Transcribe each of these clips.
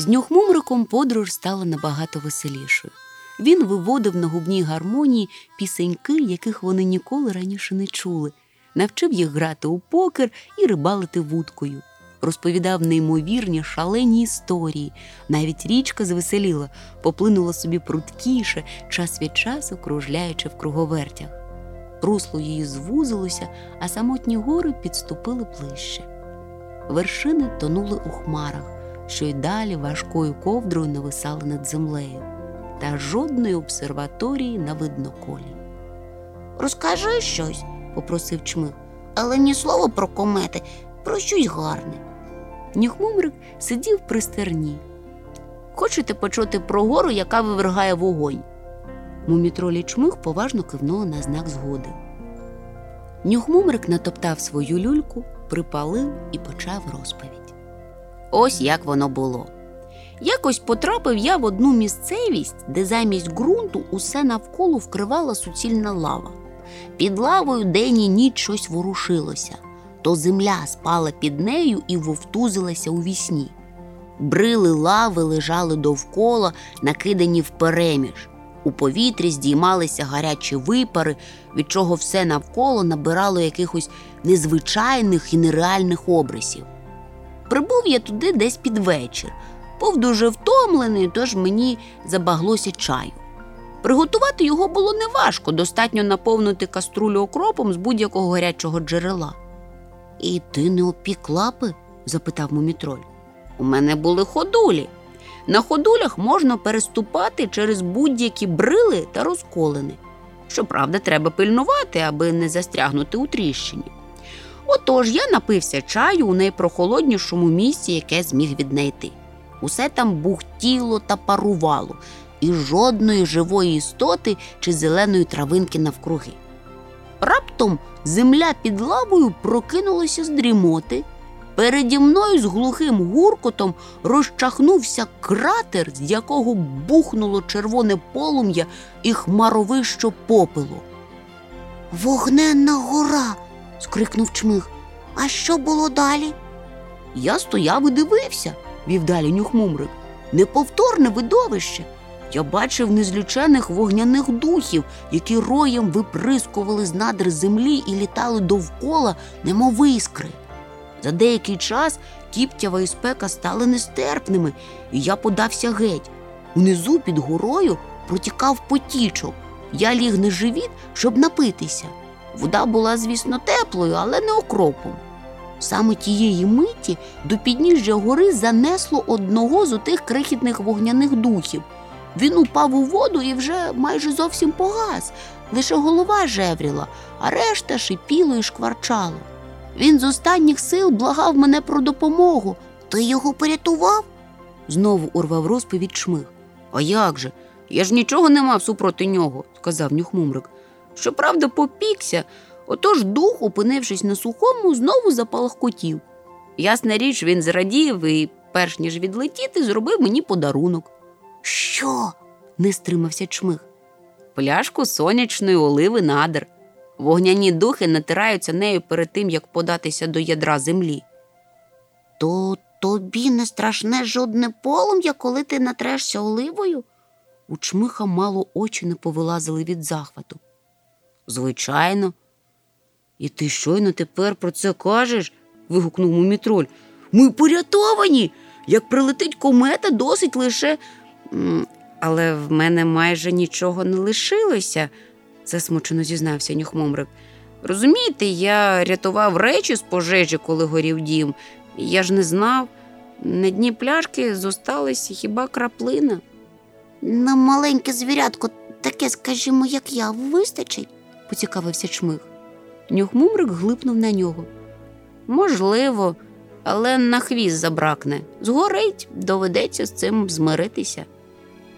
З нюхмумриком подорож стала набагато веселішою. Він виводив на губній гармонії пісеньки, яких вони ніколи раніше не чули, навчив їх грати у покер і рибалити вудкою. Розповідав неймовірні шалені історії. Навіть річка звеселіла, поплинула собі пруткіше, час від часу кружляючи в круговертях. Русло її звузилося, а самотні гори підступили ближче. Вершини тонули у хмарах, що й далі важкою ковдрою нависали над землею, та жодної обсерваторії на видноколі. Розкажи щось, попросив чмих, але ні слова про комети, про щось гарне. Нюхмумрик сидів при стерні. Хочете почути про гору, яка вивергає вогонь? Мумітролі чмих поважно кивнула на знак згоди. Нюхмумрик натоптав свою люльку, припалив і почав розповідь. Ось як воно було. Якось потрапив я в одну місцевість, де замість ґрунту усе навколо вкривала суцільна лава. Під лавою день і ніч щось ворушилося, то земля спала під нею і вовтузилася у вісні. Брили лави лежали довкола, накидані впереміж. У повітрі здіймалися гарячі випари, від чого все навколо набирало якихось незвичайних і нереальних обрисів. Прибув я туди десь під вечір, був дуже втомлений, тож мені забаглося чаю. Приготувати його було неважко, достатньо наповнити каструлю окропом з будь-якого гарячого джерела. І ти не опік лапи? запитав мумітроль. У мене були ходулі. На ходулях можна переступати через будь-які брили та розколини. Щоправда, треба пильнувати, аби не застрягнути у тріщині. Отож я напився чаю у найпрохолоднішому місці, яке зміг віднайти. Усе там бухтіло та парувало, і жодної живої істоти чи зеленої травинки навкруги. Раптом земля під лавою прокинулася з дрімоти. Переді мною з глухим гуркотом розчахнувся кратер, з якого бухнуло червоне полум'я і хмаровищо попелу. Вогненна гора. Скрикнув чмих. А що було далі? Я стояв і дивився, вів далі нюхмумрик. Неповторне видовище. Я бачив незлічених вогняних духів, які роєм виприскували з надр землі і літали довкола, немов іскри. За деякий час кіптява і спека стали нестерпними, і я подався геть. Унизу під горою протікав потічок. Я ліг на живіт, щоб напитися. Вода була, звісно, теплою, але не окропом. Саме тієї миті до підніжжя гори занесло одного з отих крихітних вогняних духів. Він упав у воду і вже майже зовсім погас, лише голова жевріла, а решта шипіло і шкварчало. Він з останніх сил благав мене про допомогу. Ти його порятував? Знову урвав розповідь чмих. А як же? Я ж нічого не мав супроти нього, сказав нюхмумрик. Щоправда, попікся, отож дух, опинившись на сухому, знову запалахкотів. Ясна річ, він зрадів і, перш ніж відлетіти, зробив мені подарунок. Що? не стримався чмих. Пляшку сонячної оливи надр. Вогняні духи натираються нею перед тим, як податися до ядра землі. То тобі не страшне жодне полум'я, коли ти натрешся оливою? У чмиха мало очі не повилазили від захвату. Звичайно. І ти щойно тепер про це кажеш? вигукнув мумітроль. Ми порятовані. Як прилетить комета, досить лише. Але в мене майже нічого не лишилося, засмучено зізнався нюхмумрик. Розумієте, я рятував речі з пожежі, коли горів дім. Я ж не знав. На дні пляшки зосталась хіба краплина. На маленьке звірятко, таке, скажімо, як я, вистачить? Поцікавився чмих. Нюхмумрик глипнув на нього. Можливо, але на хвіст забракне. Згорить, доведеться з цим змиритися.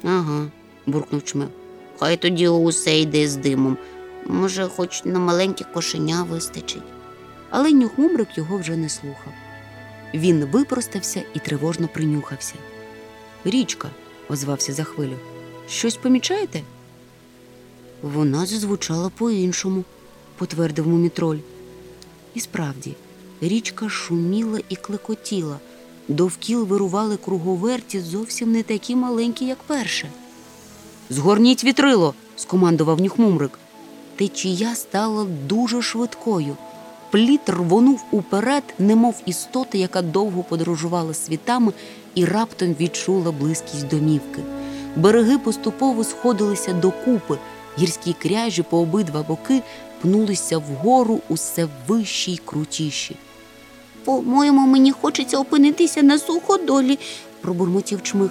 Ага, буркнув чмих. Хай тоді усе йде з димом. Може, хоч на маленьке кошеня вистачить. Але нюхмумрик його вже не слухав. Він випростався і тривожно принюхався. Річка, озвався за хвилю. Щось помічаєте? Вона зазвучала по-іншому, потвердив мумітроль. І справді, річка шуміла і клекотіла, Довкіл вирували круговерті зовсім не такі маленькі, як перше. Згорніть вітрило, скомандував нюхмумрик. Течія стала дуже швидкою. Пліт рвонув уперед, немов істота, яка довго подорожувала світами і раптом відчула близькість домівки. Береги поступово сходилися докупи, гірські кряжі по обидва боки пнулися вгору усе вищі й крутіші. По-моєму, мені хочеться опинитися на суходолі, пробурмотів чмих.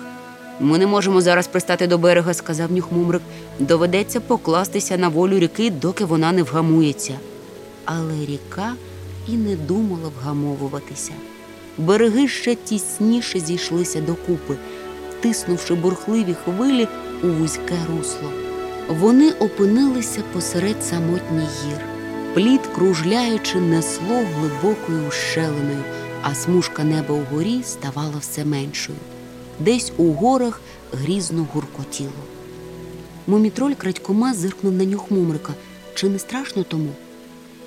Ми не можемо зараз пристати до берега, сказав нюхмумрик. Доведеться покластися на волю ріки, доки вона не вгамується. Але ріка і не думала вгамовуватися. Береги ще тісніше зійшлися докупи, втиснувши бурхливі хвилі у вузьке русло. Вони опинилися посеред самотніх гір. Плід, кружляючи, несло глибокою ущелиною, а смужка неба угорі ставала все меншою. Десь у горах грізно гуркотіло. Мумітроль крадькома зиркнув на нюх мумрика. Чи не страшно тому?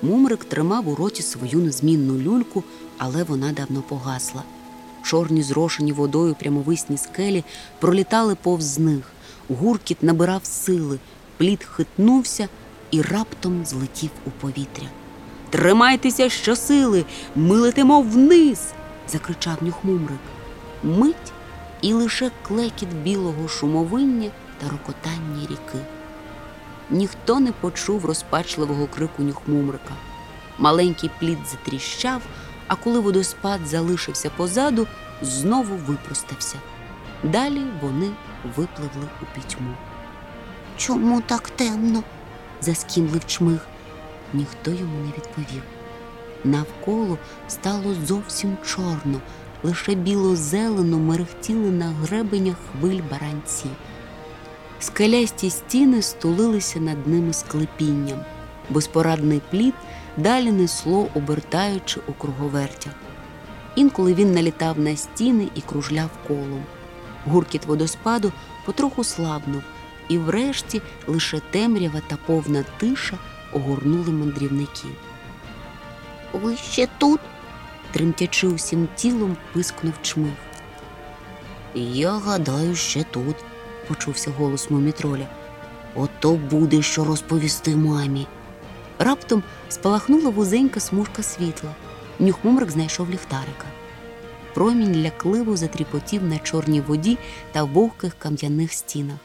Мумрик тримав у роті свою незмінну люльку, але вона давно погасла. Чорні зрошені водою прямовисні скелі пролітали повз них. Гуркіт набирав сили, плід хитнувся і раптом злетів у повітря. Тримайтеся щосили, ми летимо вниз. закричав нюхмумрик. Мить і лише клекіт білого шумовиння та рокотання ріки. Ніхто не почув розпачливого крику нюхмумрика. Маленький плід затріщав, а коли водоспад залишився позаду, знову випростався. Далі вони випливли у пітьму. Чому так темно? Заскімлив чмих. Ніхто йому не відповів. Навколо стало зовсім чорно, лише біло-зелено мерехтіли на гребенях хвиль баранці. Скелясті стіни стулилися над ними склепінням. Безпорадний плід далі несло, обертаючи у круговертях. Інколи він налітав на стіни і кружляв колом. Гуркіт водоспаду потроху слабнув, і врешті лише темрява та повна тиша огорнули мандрівників. Ви ще тут? Тремтячи усім тілом, пискнув чмих. Я гадаю, ще тут, почувся голос мумітроля. Ото буде що розповісти мамі. Раптом спалахнула вузенька смужка світла. Нюхмумрик знайшов ліхтарика. Промінь лякливо затріпотів на чорній воді та вогких кам'яних стінах.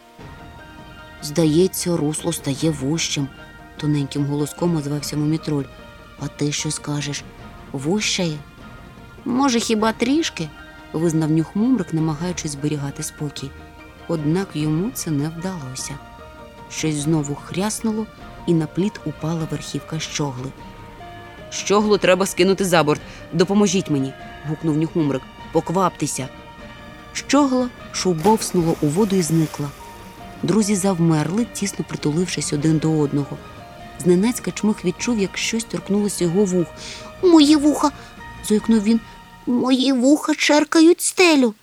Здається, русло стає вущим, тоненьким голоском озвався мумітроль. А ти що скажеш? Вущає? Може, хіба трішки? визнав нюхмумрик, намагаючись зберігати спокій. Однак йому це не вдалося. Щось знову хряснуло, і на плід упала верхівка щогли. Щоглу треба скинути за борт. Допоможіть мені. гукнув нюхмумрик. Покваптеся. Щогла шовбовснула у воду і зникла. Друзі завмерли, тісно притулившись один до одного. Зненацька чмих відчув, як щось торкнулося його вух. Мої вуха, Зойкнув він. мої вуха черкають стелю.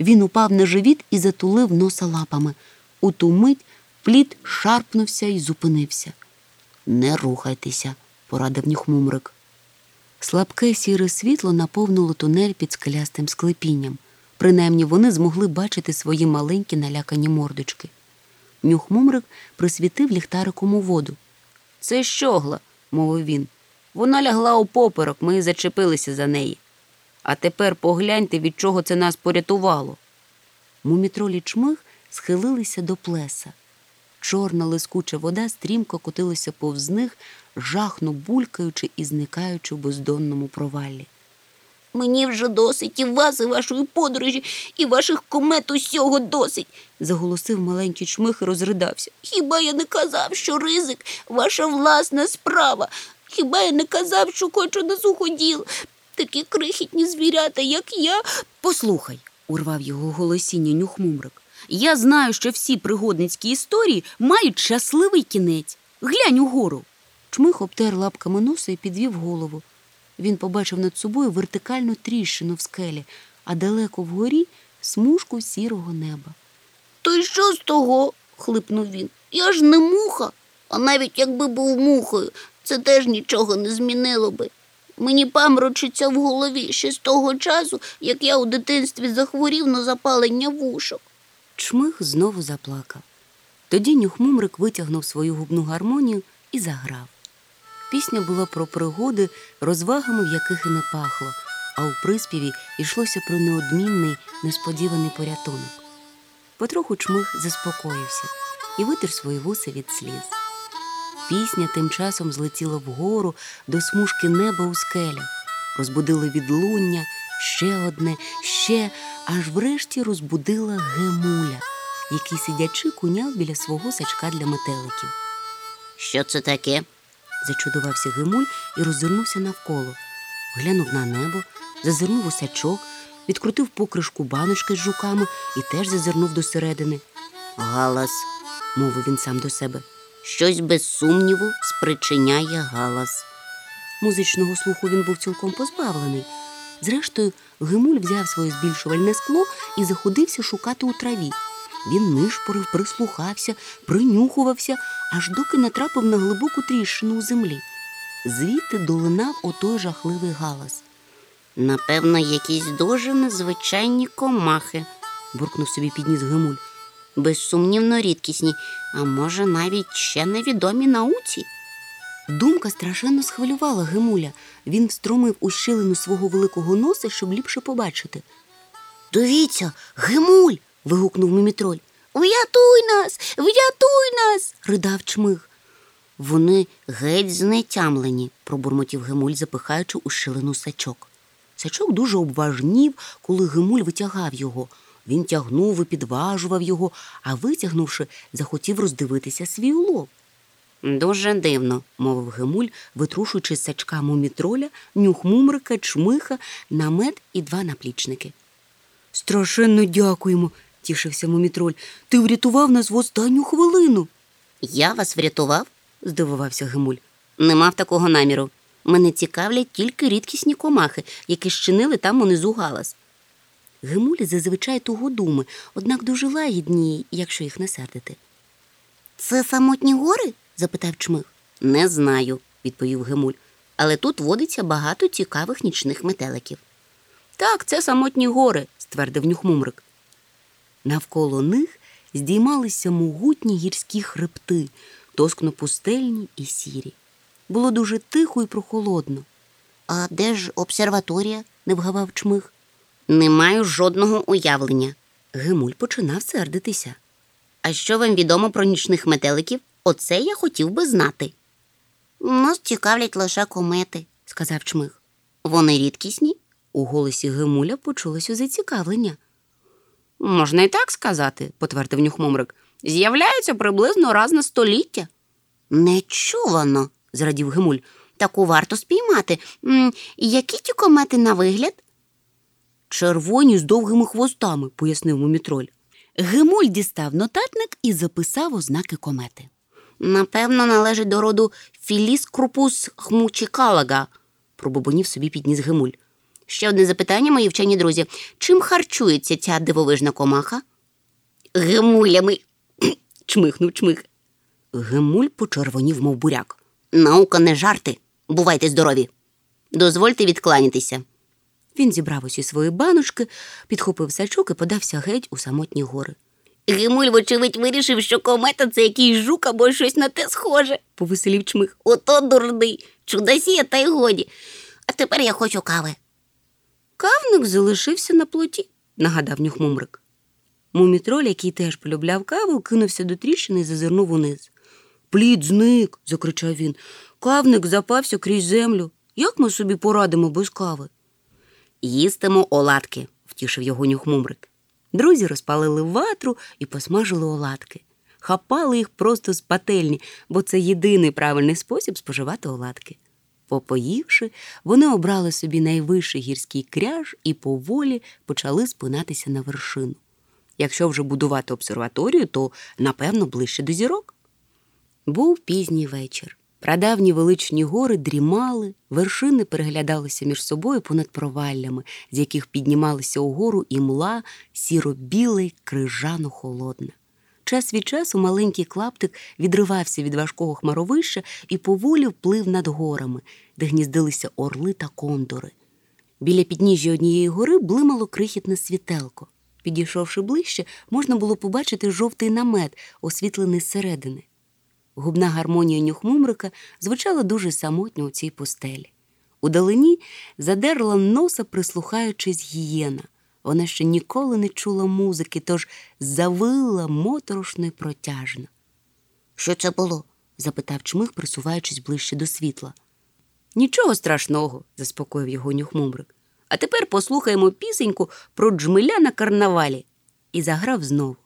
Він упав на живіт і затулив носа лапами. У ту мить плід шарпнувся і зупинився. Не рухайтеся, порадив нюхмумрик. Слабке сіре світло наповнило тунель під скелястим склепінням. Принаймні вони змогли бачити свої маленькі налякані мордочки. Нюхмумрик присвітив ліхтариком у воду. Це щогла, мовив він. Вона лягла у поперок, ми зачепилися за неї. А тепер погляньте, від чого це нас порятувало. Мумітролі чмих схилилися до плеса. Чорна лискуча вода стрімко котилася повз них, жахно булькаючи і зникаючи в бездонному проваллі. Мені вже досить і вас, і вашої подорожі, і ваших комет усього досить. заголосив маленький чмих і розридався. Хіба я не казав, що ризик ваша власна справа? Хіба я не казав, що хочу на суходіл? Такі крихітні звірята, як я. Послухай, урвав його голосіння нюхмумрик. Я знаю, що всі пригодницькі історії мають щасливий кінець. Глянь угору. Чмих обтер лапками носа і підвів голову. Він побачив над собою вертикальну тріщину в скелі, а далеко вгорі смужку сірого неба. То й що з того? хлипнув він. Я ж не муха. А навіть якби був мухою, це теж нічого не змінило би. Мені памрочиться в голові ще з того часу, як я у дитинстві захворів на запалення вушок. Чмих знову заплакав. Тоді нюхмумрик витягнув свою губну гармонію і заграв. Пісня була про пригоди, розвагами в яких і не пахло, а у приспіві йшлося про неодмінний, несподіваний порятунок. Потроху чмих заспокоївся і витер свої вуси від сліз. Пісня тим часом злетіла вгору до смужки неба у скелях, розбудили відлуння, ще одне, ще, аж врешті розбудила гемуля, який сидячи куняв біля свого сачка для метеликів. Що це таке? Зачудувався Гимуль і роззирнувся навколо. Глянув на небо, зазирнув у сачок, відкрутив покришку баночки з жуками і теж зазирнув досередини. Галас. Мовив він сам до себе. Щось без сумніву спричиняє галас. Музичного слуху він був цілком позбавлений. Зрештою, Гимуль взяв своє збільшувальне скло і заходився шукати у траві. Він нишпорив, прислухався, принюхувався, аж доки натрапив на глибоку тріщину у землі. Звідти долинав отой жахливий галас. Напевно, якісь дуже незвичайні комахи, буркнув собі підніс Гимуль. безсумнівно рідкісні, а може навіть ще невідомі науці. Думка страшенно схвилювала Гимуля. Він встромив у щілину свого великого носа, щоб ліпше побачити. Дивіться, Гимуль. Вигукнув мімітроль. Врятуй нас, врятуй нас. Ридав чмих. Вони геть знетямлені, пробурмотів Гимуль, запихаючи у щілину сачок. Сачок дуже обважнів, коли Гимуль витягав його. Він тягнув і підважував його, а витягнувши, захотів роздивитися свій улов. Дуже дивно. мовив Гимуль, витрушуючи з сачка мумітроля, нюхмумрика, чмиха, намет і два наплічники. Страшенно дякуємо, тішився мумітроль. Ти врятував нас в останню хвилину. Я вас врятував? здивувався Гимуль. Не мав такого наміру. Мене цікавлять тільки рідкісні комахи, які щинили там унизу галас. Гимулі зазвичай того думи, однак дуже лагідні, якщо їх не сердити. Це самотні гори? запитав чмих. Не знаю, відповів Гимуль. Але тут водиться багато цікавих нічних метеликів. Так, це самотні гори, ствердив нюхмумрик. Навколо них здіймалися могутні гірські хребти, тоскно пустельні і сірі. Було дуже тихо і прохолодно. А де ж обсерваторія? не вгавав чмих. Не маю жодного уявлення. Гимуль починав сердитися. А що вам відомо про нічних метеликів? Оце я хотів би знати. Нас цікавлять лише комети, сказав чмих. Вони рідкісні? У голосі Гимуля почулося зацікавлення. Можна і так сказати, потвердив нюхмумрик. З'являються приблизно раз на століття. Нечувано, зрадів Гимуль. Таку варто спіймати. М, Які ті комети на вигляд? Червоні з довгими хвостами, пояснив мумітроль. Гимуль дістав нотатник і записав ознаки комети. Напевно, належить до роду Філіскрупус хмучікалага, пробубонів собі підніс Гимуль. Ще одне запитання, мої вчені друзі. Чим харчується ця дивовижна комаха? Гемулями. чмихнув чмих. Гимуль почервонів, мов буряк. Наука не жарти. Бувайте здорові. Дозвольте відкланятися. Він зібрав усі свої баночки, підхопив сачок і подався геть у самотні гори. Гимуль, вочевидь, вирішив, що комета це якийсь жук або щось на те схоже, повеселів чмих. Ото дурний, чудосія, та й годі. А тепер я хочу кави. Кавник залишився на плоті, нагадав нюхмумрик. Мумітроль, який теж полюбляв каву, кинувся до тріщини і зазирнув униз. Плід зник, закричав він. Кавник запався крізь землю. Як ми собі порадимо без кави? Їстимо оладки, втішив його нюхмумрик. Друзі розпалили ватру і посмажили оладки. Хапали їх просто з пательні, бо це єдиний правильний спосіб споживати оладки. Попоївши, вони обрали собі найвищий гірський кряж і поволі почали спинатися на вершину. Якщо вже будувати обсерваторію, то напевно ближче до зірок. Був пізній вечір. Прадавні величні гори дрімали, вершини переглядалися між собою понад проваллями, з яких піднімалися угору імла сіро-білий крижано холодна. Час від часу маленький клаптик відривався від важкого хмаровища і поволі вплив над горами, де гніздилися орли та кондори. Біля підніжжя однієї гори блимало крихітне світелко. Підійшовши ближче, можна було побачити жовтий намет, освітлений зсередини. Губна гармонія нюхмумрика звучала дуже самотньо у цій пустелі. Удалині задерла носа, прислухаючись гієна. Вона ще ніколи не чула музики, тож завила моторошно й протяжно. Що це було? запитав чмих, присуваючись ближче до світла. Нічого страшного, заспокоїв його нюхмумрик. А тепер послухаємо пісеньку про джмеля на карнавалі. І заграв знову.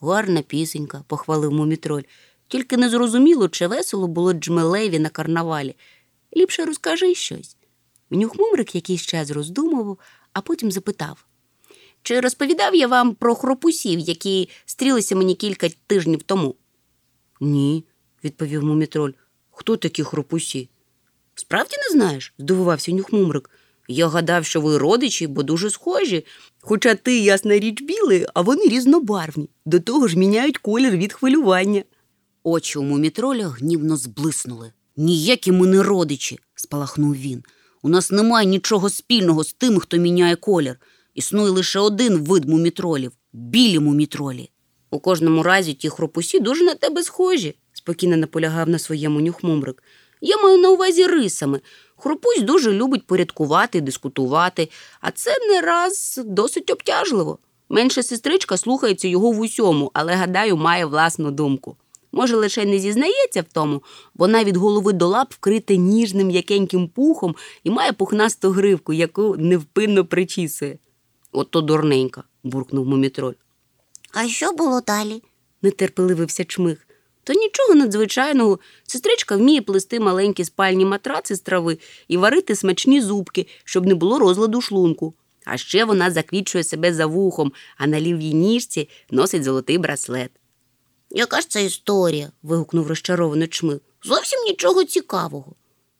Гарна пісенька, похвалив мумітроль. Тільки не зрозуміло, чи весело було джмелеві на карнавалі. Ліпше розкажи щось. Нюхмумрик якийсь час роздумував, а потім запитав. Чи розповідав я вам про хропусів, які стрілися мені кілька тижнів тому? Ні, відповів мумітроль. Хто такі хропусі? Справді не знаєш? здивувався нюхмумрик. Я гадав, що ви родичі, бо дуже схожі. Хоча ти, ясна річ, білий, а вони різнобарвні. До того ж міняють колір від хвилювання. Очі у мумітроля гнівно зблиснули. Ніякі ми не родичі, спалахнув він. У нас немає нічого спільного з тим, хто міняє колір. Існує лише один вид мумітролів білі мумітролі. У кожному разі ті хропусі дуже на тебе схожі, спокійно наполягав на своєму нюхмумрик. Я маю на увазі рисами. Хропусь дуже любить порядкувати, дискутувати, а це не раз досить обтяжливо. Менша сестричка слухається його в усьому, але, гадаю, має власну думку. Може, лише не зізнається в тому, вона від голови до лап вкрита ніжним м'якеньким пухом і має пухнасту гривку, яку невпинно причісує. Ото дурненька, буркнув мумітроль. А що було далі? нетерпеливився чмих. То нічого надзвичайного. Сестричка вміє плести маленькі спальні матраци з трави і варити смачні зубки, щоб не було розладу шлунку. А ще вона заквічує себе за вухом, а на лівій ніжці носить золотий браслет. Яка ж це історія? вигукнув розчаровано чмих. Зовсім нічого цікавого.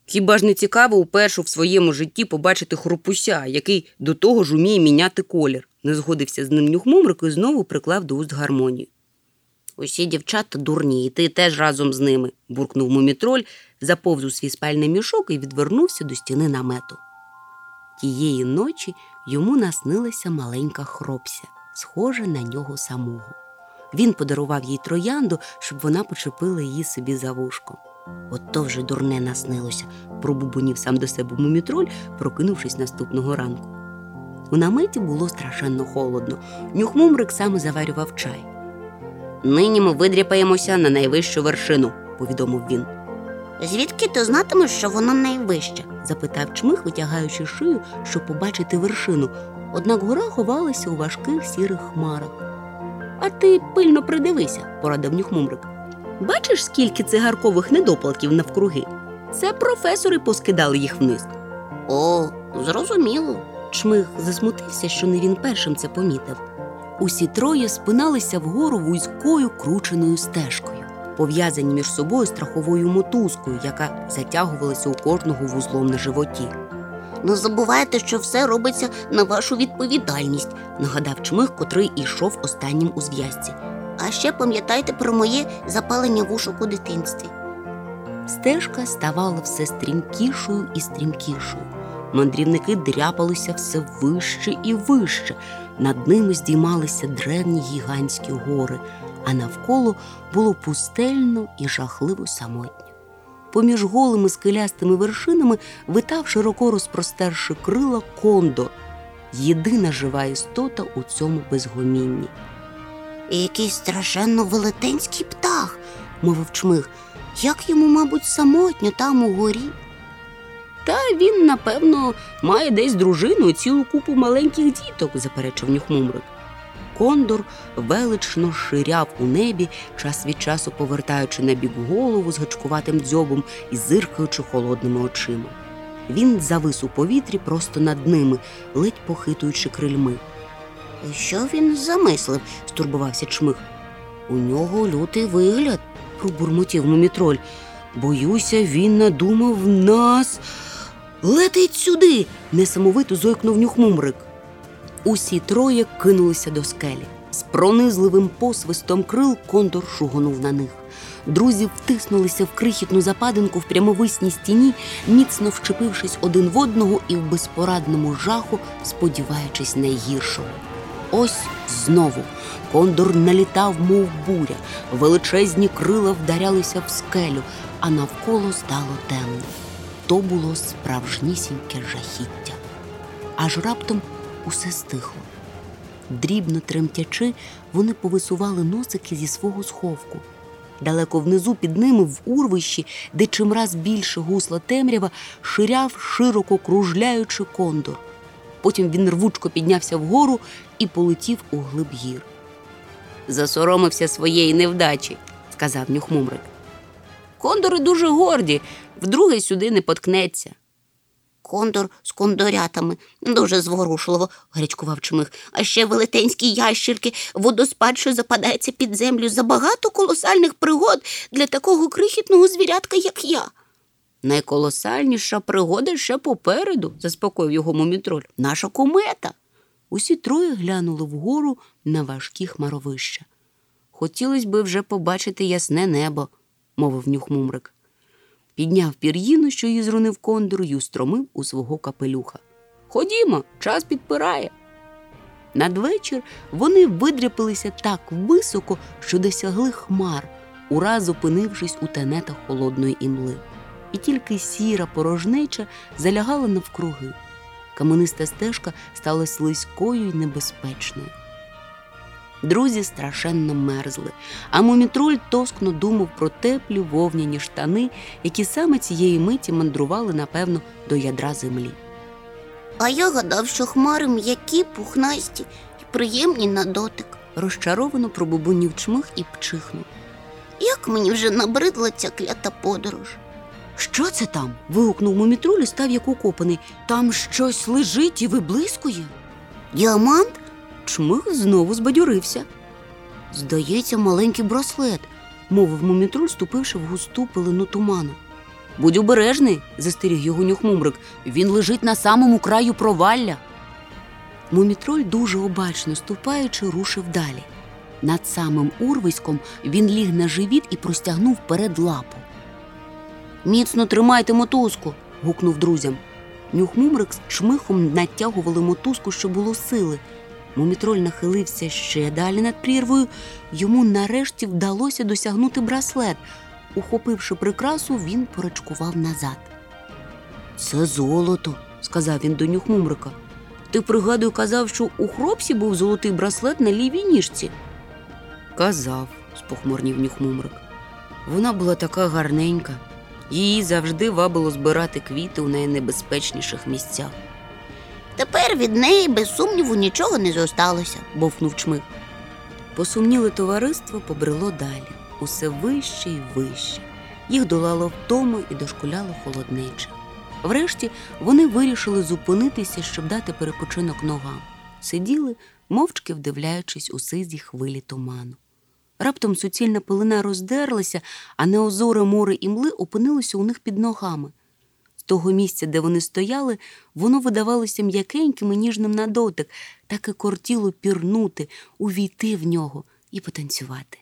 Хіба ж не цікаво уперше в своєму житті побачити хропуся, який до того ж уміє міняти колір? Не згодився з ним нюхмумрик і знову приклав до уст гармонію. Усі дівчата дурні, і ти теж разом з ними, буркнув мумітроль, заповз у свій спальний мішок і відвернувся до стіни намету. Тієї ночі йому наснилася маленька хропся, схожа на нього самого. Він подарував їй троянду, щоб вона почепила її собі за вушком. От то вже дурне наснилося, пробубонів сам до себе мумітроль, прокинувшись наступного ранку. У наметі було страшенно холодно. Нюхмумрик саме заварював чай. Нині ми видряпаємося на найвищу вершину, повідомив він. Звідки ти знатимеш, що вона найвища? запитав чмих, витягаючи шию, щоб побачити вершину. Однак гора ховалася у важких сірих хмарах. А ти пильно придивися, порадив нюхмумрик. Бачиш, скільки цигаркових недоплатів навкруги? Це професори поскидали їх вниз. О, зрозуміло. Чмих засмутився, що не він першим це помітив. Усі троє спиналися вгору вузькою крученою стежкою, пов'язані між собою страховою мотузкою, яка затягувалася у кожного вузлом на животі. Не забувайте, що все робиться на вашу відповідальність, нагадав чмих, котрий ішов останнім у зв'язці. А ще пам'ятайте про моє запалення вушок у дитинстві. Стежка ставала все стрімкішою і стрімкішою. Мандрівники дряпалися все вище і вище. Над ними здіймалися древні гігантські гори, а навколо було пустельно і жахливо самотньо. Поміж голими скелястими вершинами витав широко розпростерши крила кондор, єдина жива істота у цьому безгомінні. І якийсь страшенно велетенський птах, мовив чмих. Як йому, мабуть, самотньо там у горі. Та він, напевно, має десь дружину і цілу купу маленьких діток, заперечив нюхмумрик. Кондор велично ширяв у небі, час від часу повертаючи на бік голову з гачкуватим дзьобом і зиркаючи холодними очима. Він завис у повітрі просто над ними, ледь похитуючи крильми. Що він замислив? стурбувався чмих. У нього лютий вигляд, пробурмотів мумітроль. Боюся, він надумав нас. Летить сюди. несамовито зойкнув нюхмумрик. Усі троє кинулися до скелі. З пронизливим посвистом крил кондор шугонув на них. Друзі втиснулися в крихітну западинку в прямовисній стіні, міцно вчепившись один в одного і в безпорадному жаху, сподіваючись найгіршого. Ось знову кондор налітав, мов буря, величезні крила вдарялися в скелю, а навколо стало темно. То було справжнісіньке жахіття. Аж раптом усе стихло. Дрібно тремтячи, вони повисували носики зі свого сховку. Далеко внизу під ними в урвищі, де чимраз більше гусла темрява, ширяв широко кружляючи кондор. Потім він рвучко піднявся вгору і полетів у глиб гір. Засоромився своєї невдачі, сказав нюхмумрик. Кондори дуже горді, вдруге сюди не поткнеться. Кондор з кондорятами дуже зворушливо, гарячкував чмих. А ще велетенські ящірки, водоспад, що западається під землю, забагато колосальних пригод для такого крихітного звірятка, як я. Найколосальніша пригода ще попереду, заспокоїв його мумітроль. Наша комета. Усі троє глянули вгору на важкі хмаровища. Хотілося би вже побачити ясне небо, мовив нюхмумрик. Підняв пір'їну, що її зрунив кондор, й устромив у свого капелюха. Ходімо, час підпирає. Надвечір вони видряпилися так високо, що досягли хмар, ураз опинившись у тенетах холодної імли. І тільки сіра порожнеча залягала навкруги. Камениста стежка стала слизькою й небезпечною. Друзі страшенно мерзли, а мумітроль тоскно думав про теплі вовняні штани, які саме цієї миті мандрували, напевно, до ядра землі. А я гадав, що хмари м'які, пухнасті і приємні на дотик. Розчаровано пробубонів чмих і пчихнув. Як мені вже набридла ця клята подорож. Що це там? вигукнув мумітроль і став як укопаний. Там щось лежить і виблискує. Діамант? Чмих знову збадьорився. Здається, маленький браслет. мовив мумітроль, ступивши в густу пилину туману. Будь обережний, застеріг його нюхмумрик. Він лежить на самому краю провалля. Мумітроль, дуже обачно ступаючи, рушив далі. Над самим урвиськом він ліг на живіт і простягнув вперед лапу. Міцно тримайте мотузку. гукнув друзям. Нюхмумрик з чмихом натягували мотузку, що було сили. Мумітроль нахилився ще далі над прірвою. Йому нарешті вдалося досягнути браслет. Ухопивши прикрасу, він порачкував назад. Це золото, сказав він до нюхмумрика. Ти, пригадую, казав, що у хропсі був золотий браслет на лівій ніжці. Казав, спохмурнів нюхмумрик. Вона була така гарненька. Її завжди вабило збирати квіти у найнебезпечніших місцях. Тепер від неї, без сумніву, нічого не зосталося. бовкнув чмих. Посумніле товариство побрело далі, усе вище й вище. Їх долало втому і дошкуляло холоднеча. Врешті вони вирішили зупинитися, щоб дати перепочинок ногам. Сиділи, мовчки вдивляючись у сизі хвилі туману. Раптом суцільна пилина роздерлася, а неозоре море імли опинилося у них під ногами. З того місця, де вони стояли, воно видавалося м'якеньким і ніжним на дотик, так і кортіло пірнути, увійти в нього і потанцювати.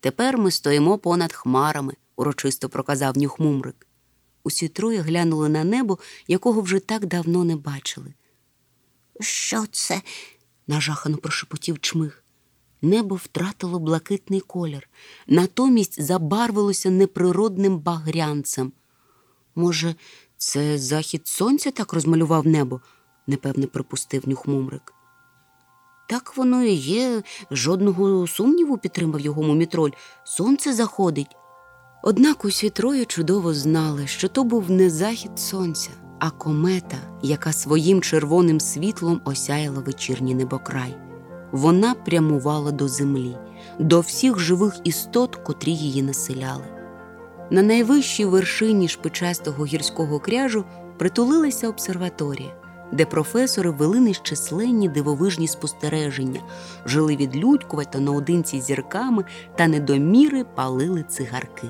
Тепер ми стоїмо понад хмарами, урочисто проказав нюхмумрик. Усі троє глянули на небо, якого вже так давно не бачили. Що це? нажахано прошепотів чмих. Небо втратило блакитний колір, натомість забарвилося неприродним багрянцем. Може, це захід сонця так розмалював небо? непевне припустив нюхмумрик. Так воно і є, жодного сумніву підтримав його мумітроль. Сонце заходить. Однак усі троє чудово знали, що то був не захід сонця, а комета, яка своїм червоним світлом осяяла вечірній небокрай. Вона прямувала до землі, до всіх живих істот, котрі її населяли. На найвищій вершині шпичастого гірського кряжу притулилася обсерваторія, де професори вели нещисленні дивовижні спостереження, жили відлюдькувати наодинці з зірками та недоміри палили цигарки.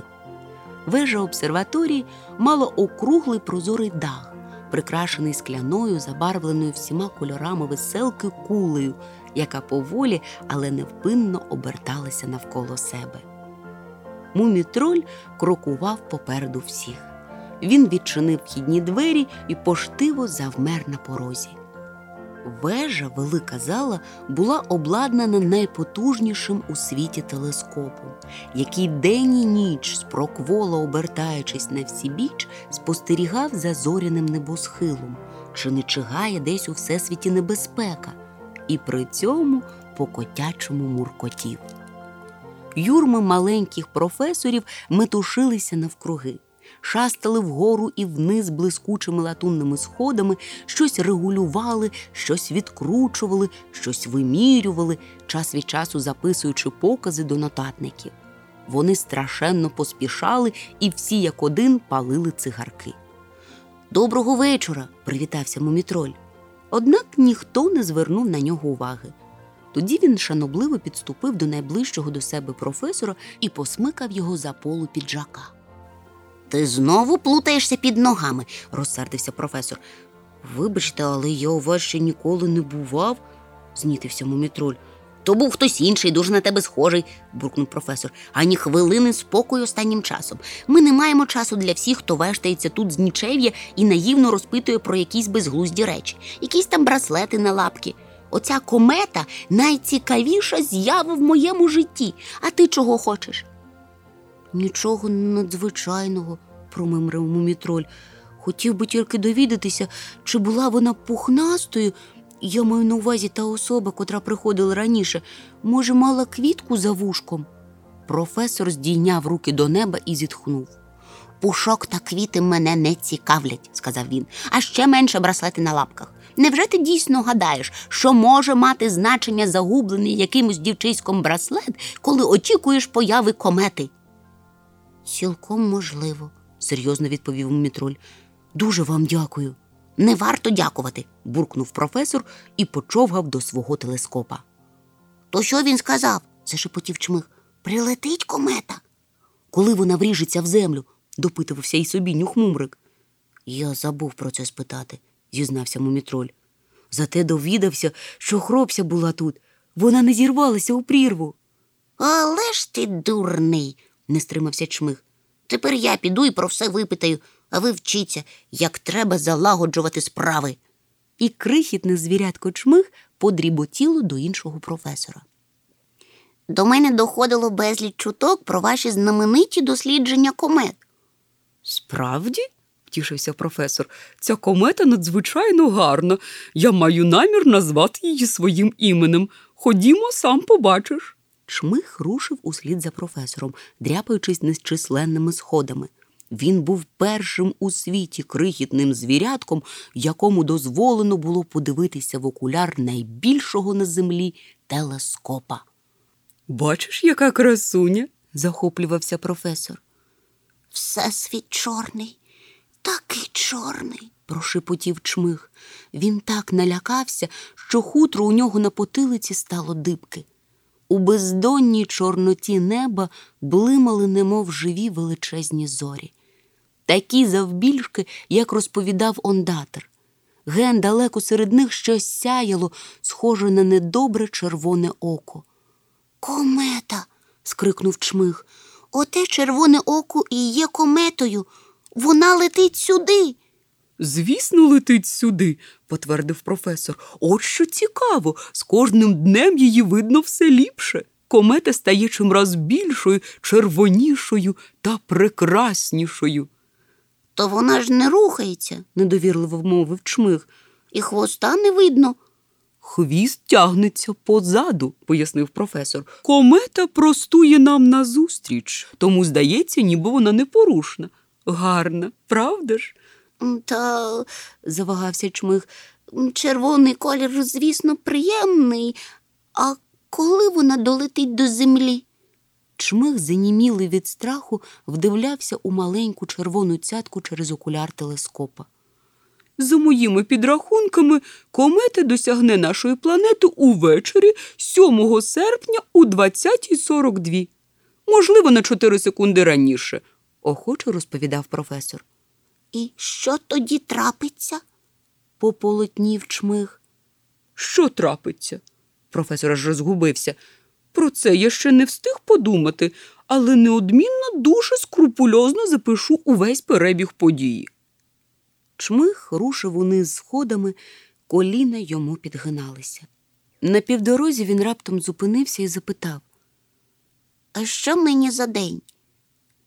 Вежа обсерваторії мала округлий прозорий дах, прикрашений скляною, забарвленою всіма кольорами веселки кулею, яка поволі, але невпинно оберталася навколо себе. Мумітроль крокував попереду всіх. Він відчинив вхідні двері і поштиво завмер на порозі. Вежа, велика зала, була обладнана найпотужнішим у світі телескопом, який день і ніч, спрокволо обертаючись на всі біч, спостерігав за зоряним небосхилом, чи не чигає десь у всесвіті небезпека, і при цьому по котячому муркотів. Юрми маленьких професорів метушилися навкруги шастали вгору і вниз блискучими латунними сходами, щось регулювали, щось відкручували, щось вимірювали, час від часу записуючи покази до нотатників. Вони страшенно поспішали і всі як один палили цигарки. Доброго вечора, привітався мумітроль. Однак ніхто не звернув на нього уваги. Тоді він шанобливо підступив до найближчого до себе професора і посмикав його за полу піджака. Ти знову плутаєшся під ногами, розсердився професор. Вибачте, але я у вас ще ніколи не бував, знітився мумітроль. То був хтось інший, дуже на тебе схожий, буркнув професор. Ані хвилини спокою останнім часом. Ми не маємо часу для всіх, хто вештається тут з нічев'я і наївно розпитує про якісь безглузді речі, якісь там браслети на лапки. Оця комета найцікавіша з'ява в моєму житті. А ти чого хочеш? Нічого надзвичайного, промимрив мумітроль. Хотів би тільки довідатися, чи була вона пухнастою. Я маю на увазі та особа, котра приходила раніше, може, мала квітку за вушком. Професор здійняв руки до неба і зітхнув. Пушок та квіти мене не цікавлять, сказав він, а ще менше браслети на лапках. Невже ти дійсно гадаєш, що може мати значення загублений якимось дівчиськом браслет, коли очікуєш появи комети? Цілком можливо, серйозно відповів мітроль. Дуже вам дякую. Не варто дякувати, буркнув професор і почовгав до свого телескопа. То що він сказав? зашепотів чмих. Прилетить комета. Коли вона вріжеться в землю, допитувався й собі нюхмумрик. Я забув про це спитати, зізнався мумітроль. Зате довідався, що хропся була тут. Вона не зірвалася у прірву. Але ж ти дурний, не стримався чмих. Тепер я піду і про все випитаю, а ви вчіться, як треба залагоджувати справи. І крихітне звірятко чмих подріботіло до іншого професора. До мене доходило безліч чуток про ваші знамениті дослідження комет. Справді? втішився професор. Ця комета надзвичайно гарна. Я маю намір назвати її своїм іменем. Ходімо, сам побачиш. Чмих рушив услід за професором, дряпаючись незчисленними сходами. Він був першим у світі крихітним звірятком, якому дозволено було подивитися в окуляр найбільшого на землі телескопа. Бачиш, яка красуня? захоплювався професор. Всесвіт чорний, такий чорний, прошепотів чмих. Він так налякався, що хутро у нього на потилиці стало дибки. У бездонній чорноті неба блимали, немов живі величезні зорі. Такі завбільшки, як розповідав ондатер. Ген далеко серед них щось сяяло, схоже на недобре червоне око. Комета. скрикнув чмих. Оте червоне око і є кометою. Вона летить сюди. Звісно, летить сюди, потвердив професор. От що цікаво, з кожним днем її видно все ліпше. Комета стає чимраз більшою, червонішою та прекраснішою. То вона ж не рухається, недовірливо мовив чмих. І хвоста не видно. Хвіст тягнеться позаду, пояснив професор. Комета простує нам назустріч, тому здається, ніби вона непорушна. Гарна, правда ж? Та, завагався чмих, червоний колір, звісно, приємний. А коли вона долетить до землі? Чмих, занімілий від страху, вдивлявся у маленьку червону цятку через окуляр телескопа. За моїми підрахунками, комета досягне нашої планети увечері 7 серпня у 20.42. Можливо, на 4 секунди раніше, охоче розповідав професор. І що тоді трапиться? пополотнів чмих. Що трапиться? Професор аж розгубився. Про це я ще не встиг подумати, але неодмінно дуже скрупульозно запишу увесь перебіг події. Чмих рушив униз сходами, коліна йому підгиналися. На півдорозі він раптом зупинився і запитав А що мені за день?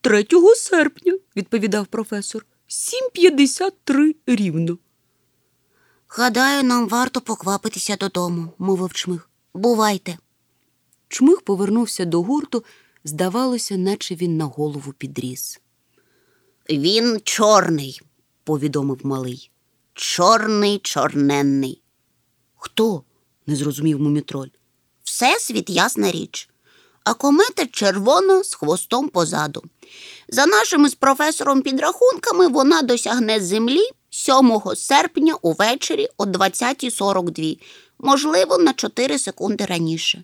3 серпня, відповідав професор, 7.53 рівно. Гадаю, нам варто поквапитися додому, мовив чмих. Бувайте. Чмих повернувся до гурту, здавалося, наче він на голову підріс. Він чорний, повідомив малий. Чорний, чорненний. Хто? не зрозумів мумітроль. Всесвіт ясна річ. А комета червона з хвостом позаду. За нашими з професором підрахунками, вона досягне землі 7 серпня увечері о 20.42, можливо, на 4 секунди раніше.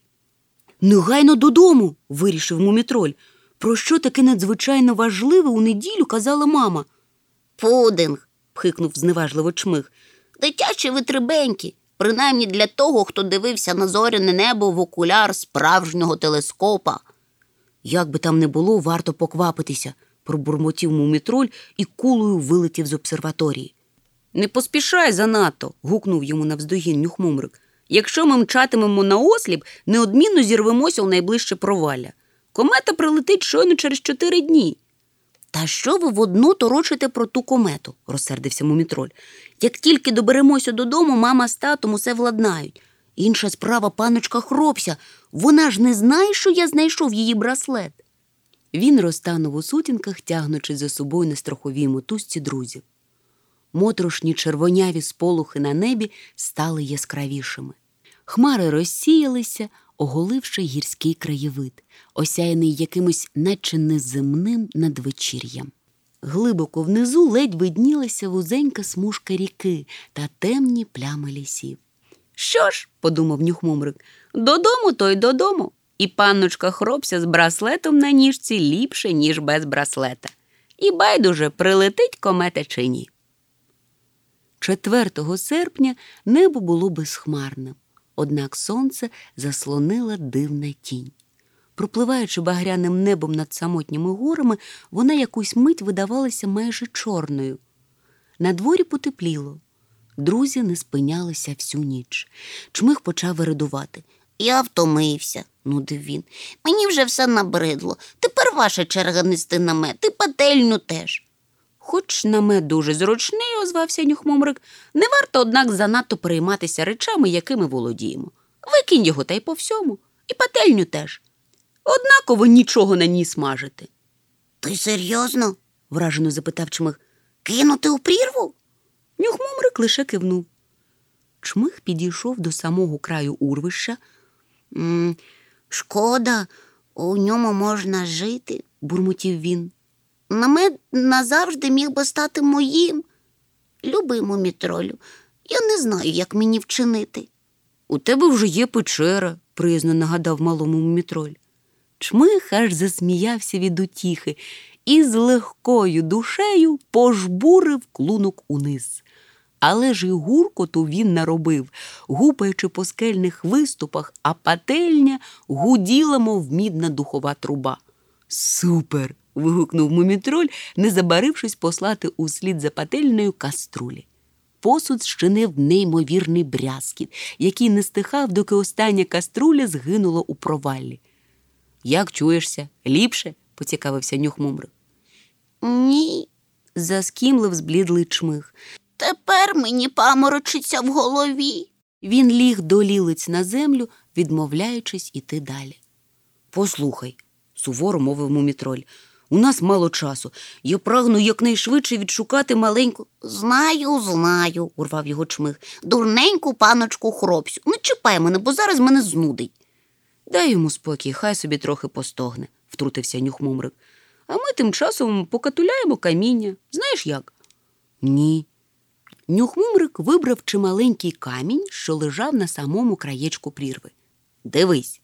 Негайно додому, вирішив мумітроль. Про що таке надзвичайно важливе у неділю казала мама. Пудинг, пхикнув зневажливо чмих. дитячі витребенькі, принаймні для того, хто дивився на зоряне небо в окуляр справжнього телескопа. Як би там не було, варто поквапитися, пробурмотів мумітроль і кулею вилетів з обсерваторії. Не поспішай занадто. гукнув йому навздогін нюхмумрик. Якщо ми мчатимемо на осліп, неодмінно зірвемося у найближче провалля. Комета прилетить щойно через чотири дні. Та що ви водно торочите про ту комету? розсердився мумітроль. Як тільки доберемося додому, мама з татом усе владнають. Інша справа паночка хропся. Вона ж не знає, що я знайшов її браслет. Він розтанув у сутінках, тягнучи за собою на страховій мотузці друзів. Моторошні червоняві сполухи на небі стали яскравішими. Хмари розсіялися, оголивши гірський краєвид, осяяний якимось наче неземним надвечір'ям. Глибоко внизу ледь виднілася вузенька смужка ріки та темні плями лісів. Що ж, подумав нюхмумрик, додому то й додому. І панночка хропся з браслетом на ніжці ліпше, ніж без браслета. І байдуже прилетить комета чи ні. 4 серпня небо було безхмарним, однак сонце заслонила дивна тінь. Пропливаючи багряним небом над самотніми горами, вона якусь мить видавалася майже чорною. На дворі потепліло. Друзі не спинялися всю ніч. Чмих почав виридувати. Я втомився, нудив він. Мені вже все набридло. Тепер ваша черга нести намет, і пательню теж. Хоч намет дуже зручний, озвався нюхмомрик, не варто, однак, занадто перейматися речами, якими володіємо. Викинь його та й по всьому, і пательню теж. Однаково нічого на ній смажити. Ти серйозно? вражено запитав чмих. Кинути у прірву? Нюхмомрик лише кивнув. Чмих підійшов до самого краю урвища. м шкода, у ньому можна жити, бурмотів він. Намет назавжди міг би стати моїм. Любий мумітролю, я не знаю, як мені вчинити. У тебе вже є печера, приязно нагадав малому мумітроль. Чмих аж засміявся від утіхи і з легкою душею пожбурив клунок униз. Але ж і гуркоту він наробив, гупаючи по скельних виступах, а пательня гуділа, мов мідна духова труба. Супер! Вигукнув мумітроль, не забарившись послати услід за пательнею каструлі. Посуд щинив неймовірний брязкіт, який не стихав, доки остання каструля згинула у проваллі. Як чуєшся? Ліпше? поцікавився нюхмумрик. Ні, заскімлив зблідлий чмих. Тепер мені паморочиться в голові. Він ліг до лілиць на землю, відмовляючись іти далі. Послухай, суворо мовив мумітроль, у нас мало часу. Я прагну якнайшвидше відшукати маленьку. Знаю, знаю, урвав його чмих. Дурненьку паночку хропсю. Не чіпай мене, бо зараз мене знудить. Дай йому спокій, хай собі трохи постогне, втрутився нюхмумрик. А ми тим часом покатуляємо каміння. Знаєш як? Ні. Нюхмумрик вибрав чималенький камінь, що лежав на самому краєчку прірви. Дивись.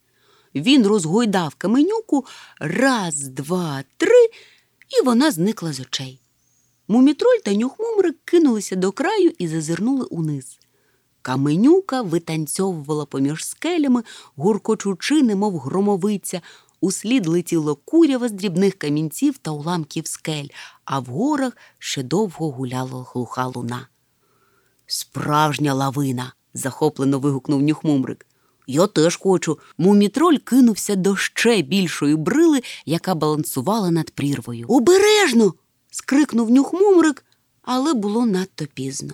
Він розгойдав каменюку раз, два, три, і вона зникла з очей. Мумітроль та нюхмумрик кинулися до краю і зазирнули униз. Каменюка витанцьовувала поміж скелями, гуркочучи, немов громовиця. Услід летіло курява з дрібних камінців та уламків скель, а в горах ще довго гуляла глуха луна. Справжня лавина. захоплено вигукнув нюхмумрик. Я теж хочу. Мумітроль кинувся до ще більшої брили, яка балансувала над прірвою. Обережно. скрикнув нюхмумрик, але було надто пізно.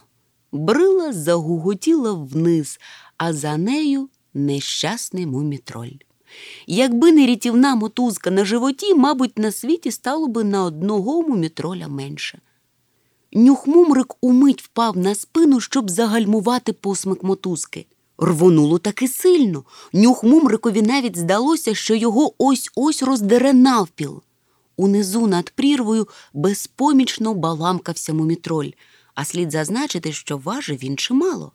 Брила загуготіла вниз, а за нею нещасний мумітроль. Якби не рятівна мотузка на животі, мабуть, на світі стало би на одного мумітроля менше. Нюхмумрик умить впав на спину, щоб загальмувати посмик мотузки. Рвонуло таки сильно. Нюхмумрикові навіть здалося, що його ось ось роздере навпіл. Унизу над прірвою безпомічно баламкався мумітроль, а слід зазначити, що важив він чимало.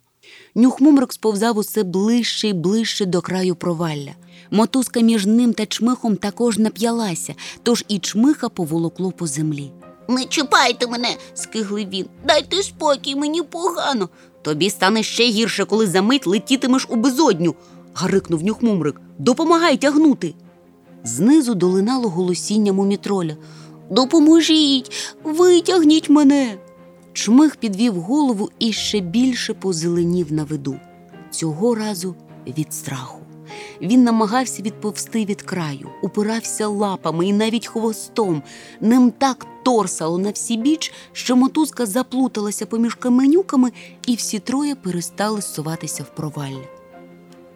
Нюхмумрик сповзав усе ближче й ближче до краю провалля. Мотузка між ним та чмихом також нап'ялася, тож і чмиха поволокло по землі. Не чіпайте мене, скиглив він. Дайте спокій, мені погано. Тобі стане ще гірше, коли за мить летітимеш у безодню, гарикнув нюхмумрик. Допомагай тягнути. Знизу долинало голосіння мумітроля. Допоможіть, витягніть мене. Чмих підвів голову і ще більше позеленів на виду. Цього разу від страху. Він намагався відповсти від краю, упирався лапами і навіть хвостом. Ним так торсало на всі що мотузка заплуталася поміж каменюками, і всі троє перестали суватися в провалля.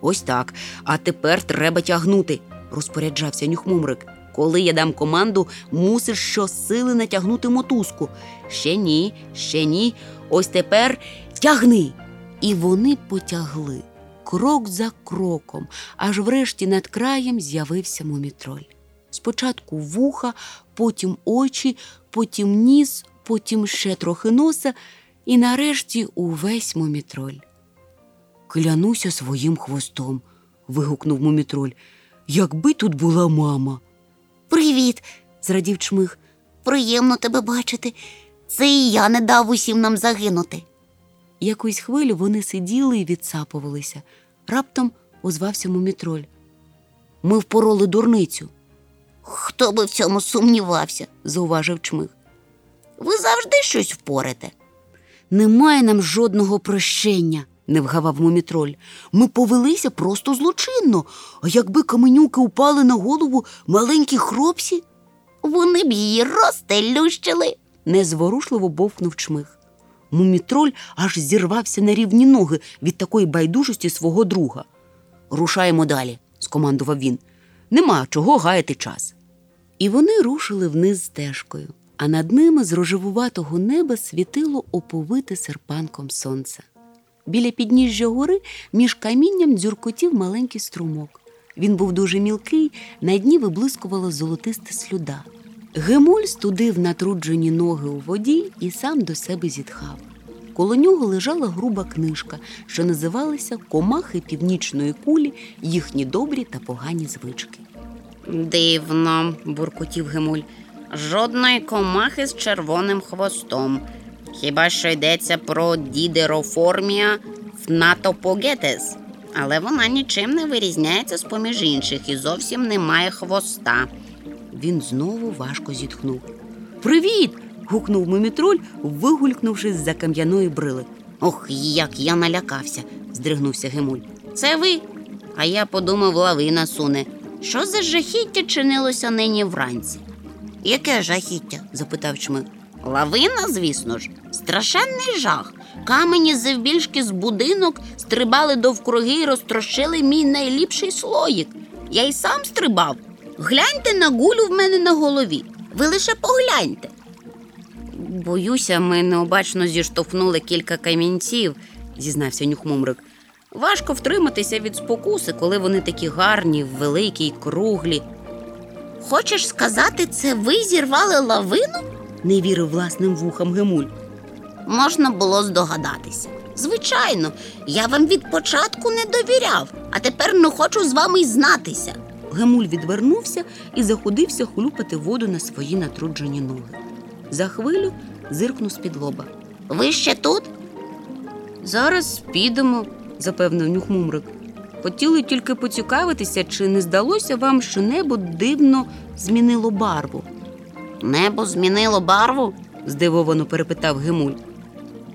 Ось так, а тепер треба тягнути, розпоряджався нюхмумрик. Коли я дам команду, мусиш щосили натягнути мотузку. Ще ні, ще ні. Ось тепер тягни. І вони потягли крок за кроком, аж врешті над краєм з'явився мумітроль. Спочатку вуха, потім очі, потім ніс, потім ще трохи носа, і нарешті увесь мумітроль. Клянуся своїм хвостом. вигукнув мумітроль. Якби тут була мама. Привіт, зрадів чмих. приємно тебе бачити. Це і я не дав усім нам загинути. Якусь хвилю вони сиділи і відсапувалися. Раптом озвався мумітроль. Ми впороли дурницю, Хто би в цьому сумнівався? зауважив чмих. Ви завжди щось впорите. Немає нам жодного прощення, не вгавав мумітроль. Ми повелися просто злочинно. А якби каменюки упали на голову маленькій хропсі, Вони б її розтелющили. незворушливо бовкнув чмих. Мумітроль аж зірвався на рівні ноги від такої байдужості свого друга. Рушаємо далі, скомандував він. Нема чого гаяти час. І вони рушили вниз стежкою, а над ними з рожевуватого неба світило оповите серпанком сонце. Біля підніжжя гори між камінням дзюркотів маленький струмок. Він був дуже мілкий, на дні виблискувала золотиста слюда. Гемуль студив натруджені ноги у воді і сам до себе зітхав. Коло нього лежала груба книжка, що називалася Комахи північної кулі, їхні добрі та погані звички. Дивно, буркотів Гемуль. Жодної комахи з червоним хвостом. Хіба що йдеться про дідероформія фнатопогетес. Але вона нічим не вирізняється з поміж інших і зовсім не має хвоста. Він знову важко зітхнув. Привіт! Гукнув мумітроль, вигулькнувши з-за кам'яної брили. Ох, як я налякався, здригнувся Гемуль. Це ви? А я подумав, лавина суне. Що за жахіття чинилося нині вранці? Яке жахіття? запитав чмик. Лавина, звісно ж, страшенний жах. Камені завбільшки з будинок стрибали довкруги і розтрощили мій найліпший слоїк. Я й сам стрибав. Гляньте на гулю в мене на голові. Ви лише погляньте. Боюся, ми необачно зіштовхнули кілька камінців, зізнався нюхмумрик. Важко втриматися від спокуси, коли вони такі гарні, великі й круглі. Хочеш сказати, це ви зірвали лавину? Не вірив власним вухам Гемуль. Можна було здогадатися. Звичайно, я вам від початку не довіряв, а тепер не хочу з вами й знатися. Гемуль відвернувся і заходився хлюпати воду на свої натруджені ноги. За хвилю зиркнув з-під лоба. Ви ще тут? Зараз підемо, запевнив нюхмумрик. Хотіли тільки поцікавитися, чи не здалося вам, що небо дивно змінило барву. Небо змінило барву? здивовано перепитав Гемуль.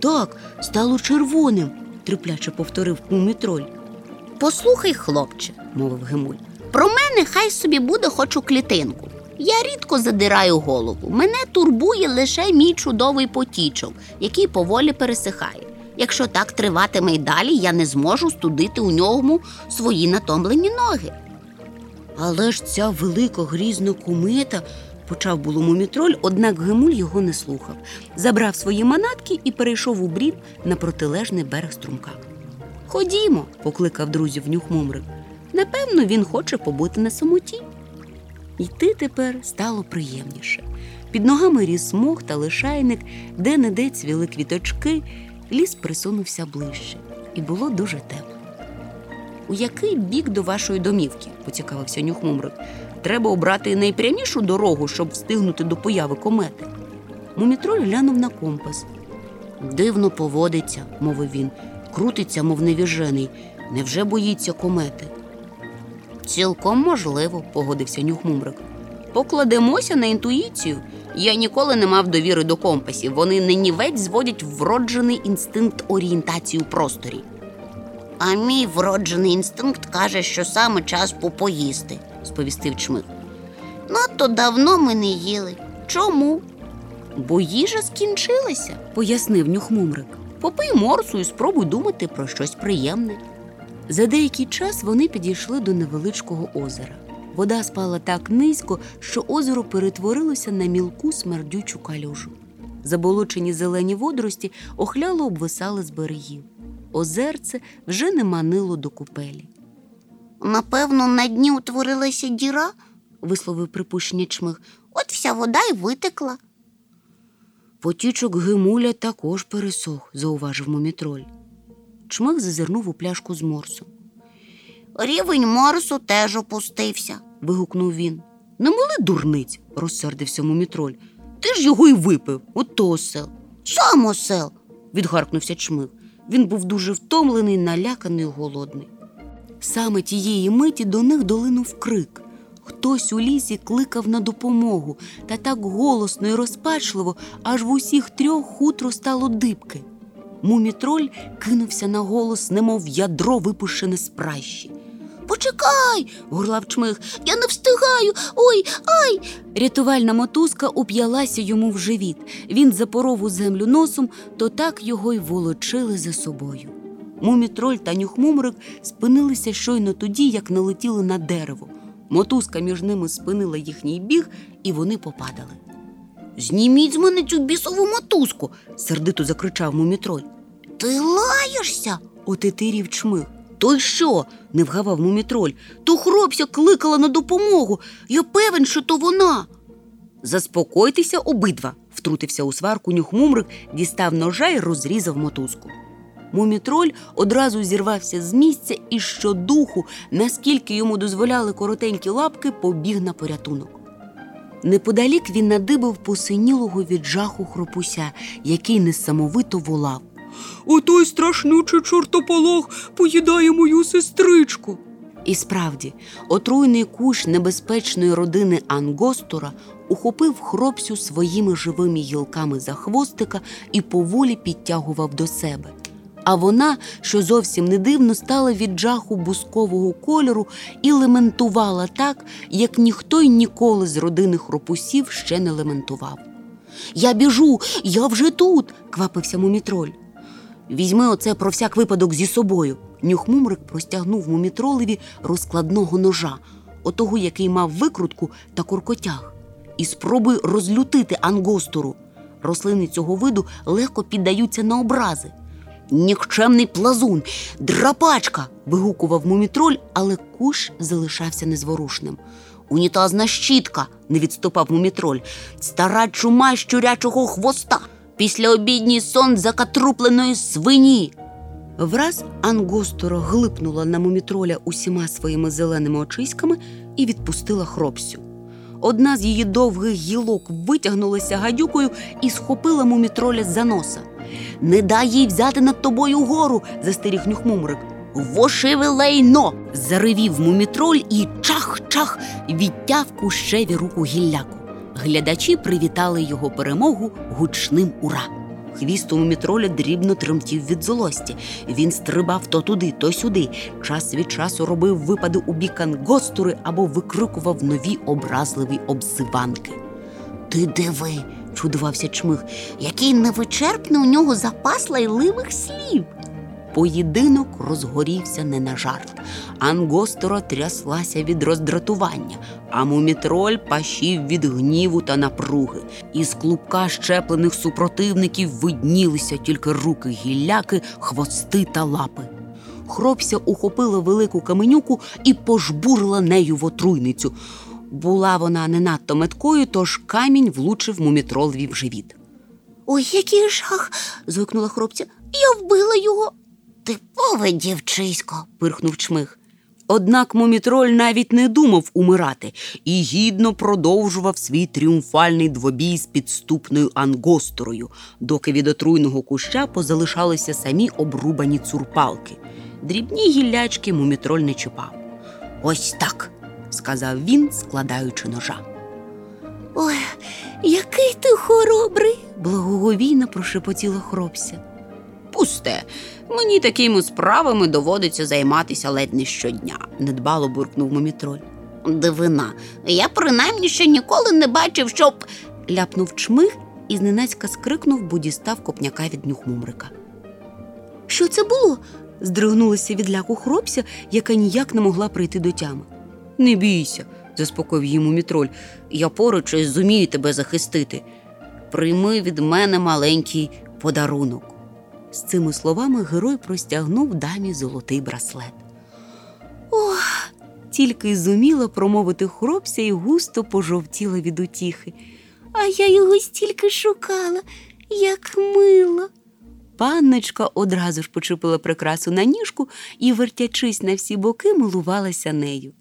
Так, стало червоним, терпляче повторив мумітроль. Послухай, хлопче, мовив Гемуль. Про мене хай собі буде хоч у клітинку. Я рідко задираю голову. Мене турбує лише мій чудовий потічок, який поволі пересихає. Якщо так триватиме й далі, я не зможу студити у ньому свої натомлені ноги. Але ж ця велика грізна кумета, почав було мумітроль, однак Гемуль його не слухав. Забрав свої манатки і перейшов у брід на протилежний берег струмка. Ходімо, покликав друзів нюхмумрик. Напевно, він хоче побути на самоті. Йти тепер стало приємніше. Під ногами ріс мох та лишайник, де не де цвіли квіточки, ліс присунувся ближче, і було дуже тепло. У який бік до вашої домівки? поцікавився нюхмумрик. Треба обрати найпрямішу дорогу, щоб встигнути до появи комети. Мумітроль глянув на компас. Дивно поводиться, мовив він, крутиться, мов невіжений. Невже боїться комети? Цілком можливо, погодився нюхмумрик. Покладемося на інтуїцію. Я ніколи не мав довіри до компасів. Вони ненівець зводять вроджений інстинкт орієнтації у просторі. А мій вроджений інстинкт каже, що саме час попоїсти, сповістив чмих. Надто давно ми не їли. Чому? Бо їжа скінчилася, пояснив нюхмумрик. Попий морсу і спробуй думати про щось приємне. За деякий час вони підійшли до невеличкого озера. Вода спала так низько, що озеро перетворилося на мілку смердючу калюжу. Заболочені зелені водорості охляло обвисали з берегів. Озерце вже не манило до купелі. Напевно, на дні утворилася діра, висловив припущення чмих. От вся вода й витекла. Потічок Гимуля також пересох, зауважив мумітроль. Чмих зазирнув у пляшку з морсу. Рівень морсу теж опустився, вигукнув він. Не мили дурниць, розсердився мумітроль. Ти ж його й випив, ото осел. Сам осел, відгаркнувся чмих. Він був дуже втомлений, наляканий голодний. Саме тієї миті до них долинув крик. Хтось у лісі кликав на допомогу, та так голосно і розпачливо, аж в усіх трьох хутро стало дибки. Мумітроль кинувся на голос, немов ядро випущене з пращі. Почекай, горлав чмих, я не встигаю. Ой, ай. Рятувальна мотузка уп'ялася йому в живіт. Він запоров у землю носом, то так його й волочили за собою. Мумітроль та нюхмумрик спинилися щойно тоді, як налетіли на дерево. Мотузка між ними спинила їхній біг, і вони попадали. Зніміть з мене цю бісову мотузку, сердито закричав мумітроль. Ти лаєшся? отетерів чмих. То й що? не вгавав мумітроль. То хробся кликала на допомогу. Я певен, що то вона. Заспокойтеся обидва, втрутився у сварку нюхмумрик, дістав ножа й розрізав мотузку. Мумітроль одразу зірвався з місця і щодуху, наскільки йому дозволяли коротенькі лапки, побіг на порятунок. Неподалік він надибав посинілого від жаху хропуся, який несамовито волав. Отой страшнючий чортополох поїдає мою сестричку. І справді, отруйний кущ небезпечної родини Ангостора ухопив хропсю своїми живими гілками за хвостика і поволі підтягував до себе. А вона, що зовсім не дивно, стала від жаху бускового кольору і лементувала так, як ніхто й ніколи з родини хропусів ще не лементував. Я біжу, я вже тут, квапився мумітроль. Візьми оце про всяк випадок зі собою. Нюхмумрик простягнув мумітролеві розкладного ножа, отого, який мав викрутку та куркотяг, і спробуй розлютити ангостору. Рослини цього виду легко піддаються на образи. Нікчемний плазун, драпачка. вигукував мумітроль, але кущ залишався незворушним. Унітазна щітка, не відступав мумітроль, стара чума щурячого хвоста, післяобідній сон закатрупленої свині. Враз Ангостора глипнула на мумітроля усіма своїми зеленими очиськами і відпустила хропсю. Одна з її довгих гілок витягнулася гадюкою і схопила мумітроля за носа. Не дай їй взяти над тобою гору, застеріг нюхмумрик. Вошиве лейно! заревів мумітроль і чах-чах відтяв кущеві руку гілляку. Глядачі привітали його перемогу гучним ура. Хвіст у мумітроля дрібно тремтів від злості. Він стрибав то туди, то сюди. Час від часу робив випади у бік ангостури або викрикував нові образливі обзиванки. Ти диви, чудувався чмих, який невичерпний у нього запас лайливих слів. Поєдинок розгорівся не на жарт. Ангостора тряслася від роздратування, а мумітроль пащив від гніву та напруги. Із клубка щеплених супротивників виднілися тільки руки гілляки, хвости та лапи. Хропся ухопила велику каменюку і пожбурила нею в отруйницю. Була вона не надто меткою, тож камінь влучив мумітролові в живіт. Ой, який жах. зойкнула хлопця. Я вбила його. Типове дівчисько. пирхнув чмих. Однак мумітроль навіть не думав умирати і гідно продовжував свій тріумфальний двобій з підступною ангосторою, доки від отруйного куща позалишалися самі обрубані цурпалки. Дрібні гіллячки мумітроль не чіпав. Ось так, сказав він, складаючи ножа. Ой, який ти хоробрий. Благоговійно прошепотіла хропся. Пусте, мені такими справами доводиться займатися ледь не щодня. недбало буркнув мумітроль. Дивина, я принаймні ще ніколи не бачив, щоб. ляпнув чмих і зненацька скрикнув, бо дістав копняка від нюхмумрика. Що це було? здригнулася від ляку хропся, яка ніяк не могла прийти до тями. Не бійся, заспокоїв її мумітроль. Я поруч і зумію тебе захистити. Прийми від мене маленький подарунок. З цими словами герой простягнув дамі золотий браслет. Ох, тільки й зуміла промовити хропся і густо пожовтіла від утіхи. А я його стільки шукала, як мило. Панночка одразу ж почепила прикрасу на ніжку і, вертячись на всі боки, милувалася нею,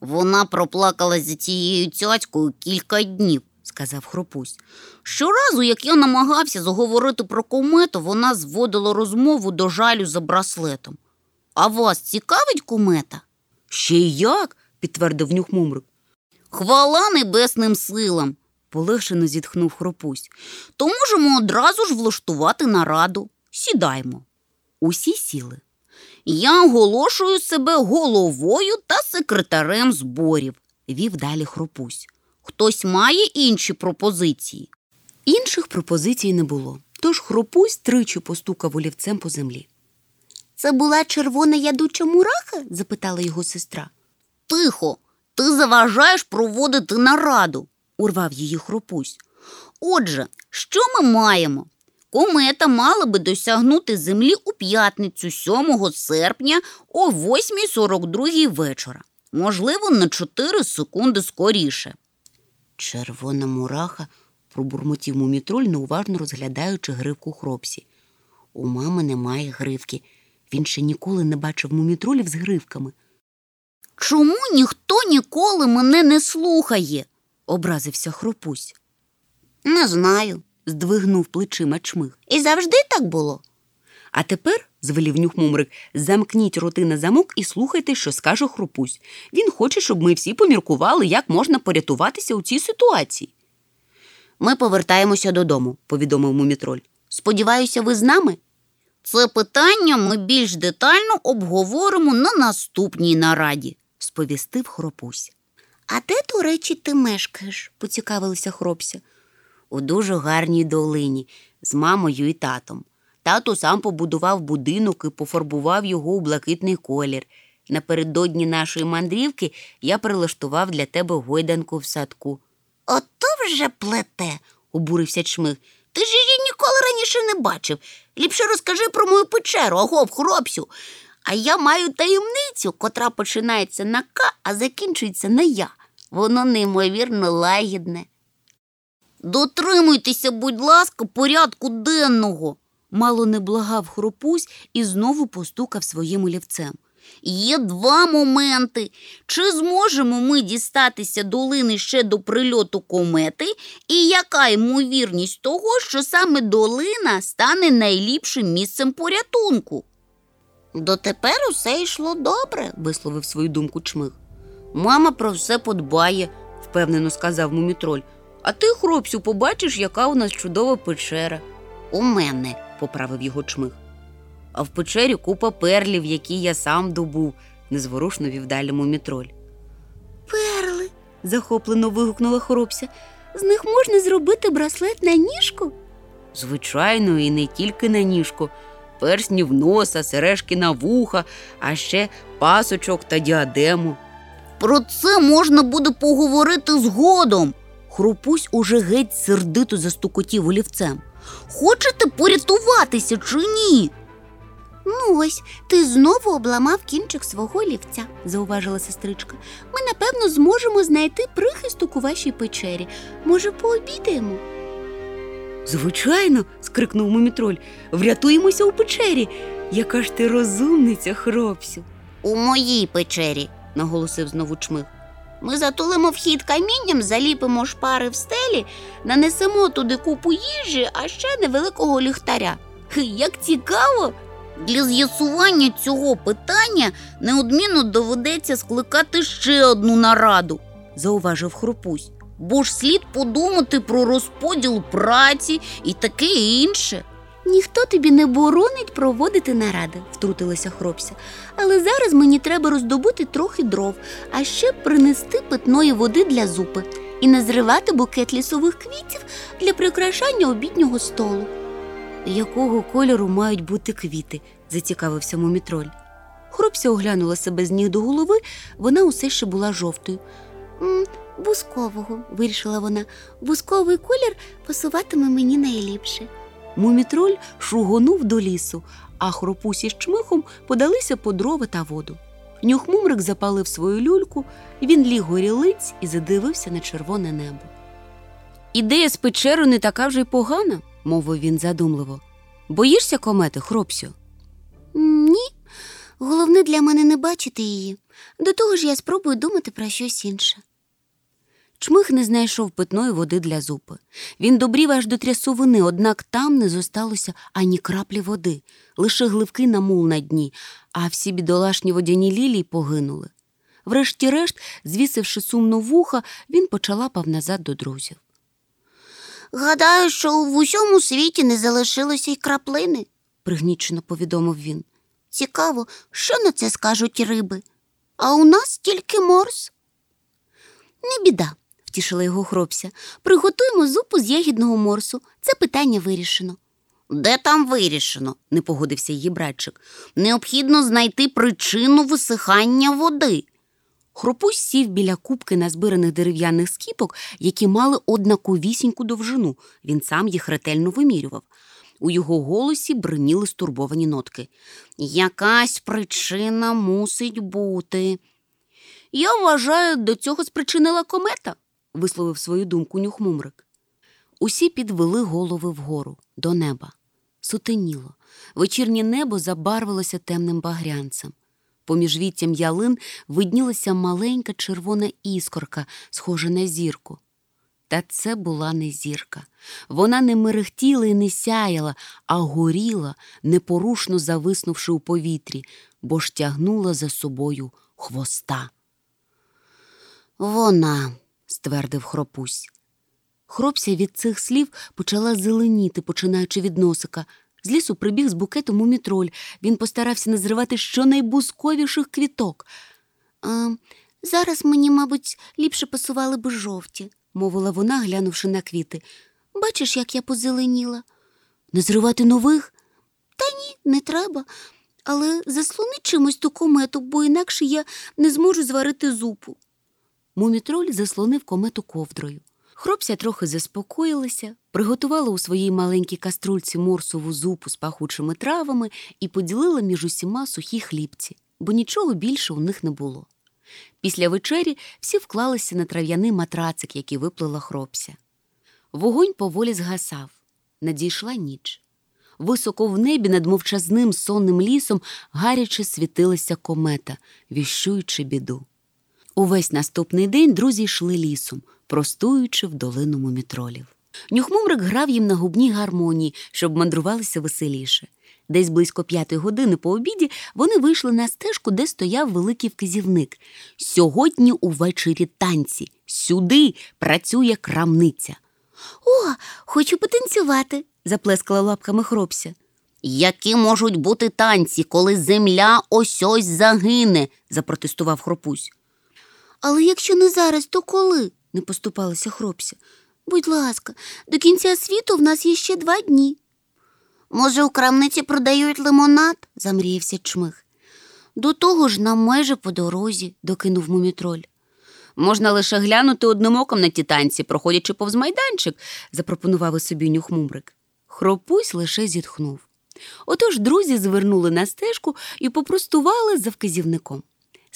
Вона проплакалась за цією цяцькою кілька днів, сказав хропусь. Щоразу, як я намагався заговорити про комету, вона зводила розмову до жалю за браслетом. А вас цікавить комета? Ще й як? підтвердив нюхмумрик. Хвала небесним силам. Полегшено зітхнув хропусь. То можемо одразу ж влаштувати нараду. Сідаймо. Усі сіли. Я оголошую себе головою та секретарем зборів, Вів далі хропусь. Хтось має інші пропозиції. Інших пропозицій не було, тож хропусь тричі постукав олівцем по землі. Це була червона ядуча мураха? запитала його сестра. Тихо, ти заважаєш проводити нараду, урвав її хропусь. Отже, що ми маємо? Комета мала би досягнути землі у п'ятницю 7 серпня о 8.42 вечора. Можливо, на 4 секунди скоріше. Червона мураха, пробурмотів мумітроль, неуважно розглядаючи гривку хропсі. У мами немає гривки. Він ще ніколи не бачив мумітролів з гривками. Чому ніхто ніколи мене не слухає? Образився хропусь, Не знаю. здвигнув плечима чмих. І завжди так було. А тепер, звелів нюхмумрик, замкніть роти на замок і слухайте, що скаже хропусь. Він хоче, щоб ми всі поміркували, як можна порятуватися у цій ситуації. Ми повертаємося додому, повідомив мумітроль. Сподіваюся, ви з нами? Це питання ми більш детально обговоримо на наступній нараді. сповістив хропусь. А де, до речі, ти мешкаєш? поцікавилася хропся. У дуже гарній долині з мамою і татом. Тато сам побудував будинок і пофарбував його у блакитний колір. Напередодні нашої мандрівки я прилаштував для тебе гойданку в садку. Ото вже плете, обурився чмих. Ти ж її ніколи раніше не бачив. Ліпше розкажи про мою печеру, агов, хропсю. А я маю таємницю, котра починається на К, а закінчується на Я. Воно неймовірно лагідне. Дотримуйтеся, будь ласка, порядку денного. Мало не благав хропусь і знову постукав своїм олівцем. Є два моменти. Чи зможемо ми дістатися долини ще до прильоту комети, і яка ймовірність того, що саме долина стане найліпшим місцем порятунку? Дотепер усе йшло добре, висловив свою думку чмих. Мама про все подбає, впевнено сказав мумітроль. А ти, хлопцю, побачиш, яка у нас чудова печера. у мене. Поправив його чмих. А в печері купа перлів, які я сам добув, незворушно вів далі мумітроль. Перли. Захоплено вигукнула хоробся. З них можна зробити браслет на ніжку. Звичайно, і не тільки на ніжку. Персні в носа, сережки на вуха, а ще пасочок та діадему. Про це можна буде поговорити згодом. Хропусь уже геть сердито застукотів олівцем. Хочете порятуватися чи ні? Ну ось, ти знову обламав кінчик свого олівця, зауважила сестричка. Ми, напевно, зможемо знайти прихисток у вашій печері. Може, пообідаємо? Звичайно, скрикнув мумітроль, врятуємося у печері. Яка ж ти розумниця, хропсю. У моїй печері, наголосив знову чмих. Ми затулимо вхід камінням, заліпимо шпари в стелі, нанесемо туди купу їжі, а ще невеликого ліхтаря. Як цікаво! Для з'ясування цього питання неодмінно доведеться скликати ще одну нараду, зауважив Хрупусь. Бо ж слід подумати про розподіл праці і таке інше. Ніхто тобі не боронить проводити наради, втрутилася хропся. Але зараз мені треба роздобути трохи дров, а ще принести питної води для зупи і назривати букет лісових квітів для прикрашання обіднього столу. Якого кольору мають бути квіти? зацікавився мумітроль. Хропся оглянула себе з ніг до голови, вона усе ще була жовтою. «М, Бускового, вирішила вона. Бусковий колір пасуватиме мені найліпше. Мумітроль шугонув до лісу, а хропусі з чмихом подалися по дрова та воду. Нюхмумрик запалив свою люльку, він ліг горілиць і задивився на червоне небо. Ідея з печерою не така вже й погана, мовив він задумливо. Боїшся комети, хропсю? Ні, головне для мене не бачити її. До того ж я спробую думати про щось інше. Чмих не знайшов питної води для зупи. Він добрів аж до трясовини, однак там не зосталося ані краплі води, лише гливкий намул на дні, а всі бідолашні водяні лілії погинули. Врешті-решт, звісивши сумно вуха, він почалапав назад до друзів. Гадаю, що в усьому світі не залишилося й краплини. пригнічено повідомив він. Цікаво, що на це скажуть риби. А у нас тільки морс. Не біда, втішила його хропся. Приготуємо зупу з ягідного морсу. Це питання вирішено. Де там вирішено? не погодився її братчик. Необхідно знайти причину висихання води. Хропусь сів біля кубки назбираних дерев'яних скіпок, які мали однаковісіньку довжину. Він сам їх ретельно вимірював. У його голосі бриніли стурбовані нотки. Якась причина мусить бути. Я вважаю, до цього спричинила комета. Висловив свою думку нюхмумрик. Усі підвели голови вгору, до неба. Сутеніло. Вечірнє небо забарвилося темним багрянцем. Поміж віттям ялин виднілася маленька червона іскорка, схожа на зірку. Та це була не зірка. Вона не мерехтіла і не сяяла, а горіла, непорушно зависнувши у повітрі, бо ж тягнула за собою хвоста. Вона. Ствердив хропусь. Хропся від цих слів почала зеленіти, починаючи від носика. З лісу прибіг з букетом у мітроль. Він постарався назривати щонайбузковіших квіток. А, зараз мені, мабуть, ліпше пасували б жовті, мовила вона, глянувши на квіти. Бачиш, як я позеленіла? Назривати нових? Та ні, не треба. Але заслони чимось ту комету, бо інакше я не зможу зварити зупу. Мумітроль заслонив комету ковдрою. Хропся трохи заспокоїлася, приготувала у своїй маленькій каструльці морсову зупу з пахучими травами і поділила між усіма сухі хлібці, бо нічого більше у них не було. Після вечері всі вклалися на трав'яний матрацик, який виплила хропся. Вогонь поволі згасав. Надійшла ніч. високо в небі над мовчазним сонним лісом гаряче світилася комета, віщуючи біду. Увесь наступний день друзі йшли лісом, простуючи в долину мумітролів. Нюхмумрик грав їм на губній гармонії, щоб мандрувалися веселіше. Десь близько п'ятої години по обіді вони вийшли на стежку, де стояв великий вказівник. Сьогодні увечері танці. Сюди працює крамниця. О, хочу потанцювати, заплескала лапками хропся. Які можуть бути танці, коли земля ось ось загине, запротестував хропусь. Але якщо не зараз, то коли? не поступалася хропся. Будь ласка, до кінця світу в нас є ще два дні. Може, у крамниці продають лимонад? замріявся чмих. До того ж нам майже по дорозі, докинув мумітроль. Можна лише глянути одним оком на ті танці, проходячи повз майданчик, запропонував собі нюхмумрик. Хропусь лише зітхнув. Отож друзі звернули на стежку і попростували за вказівником.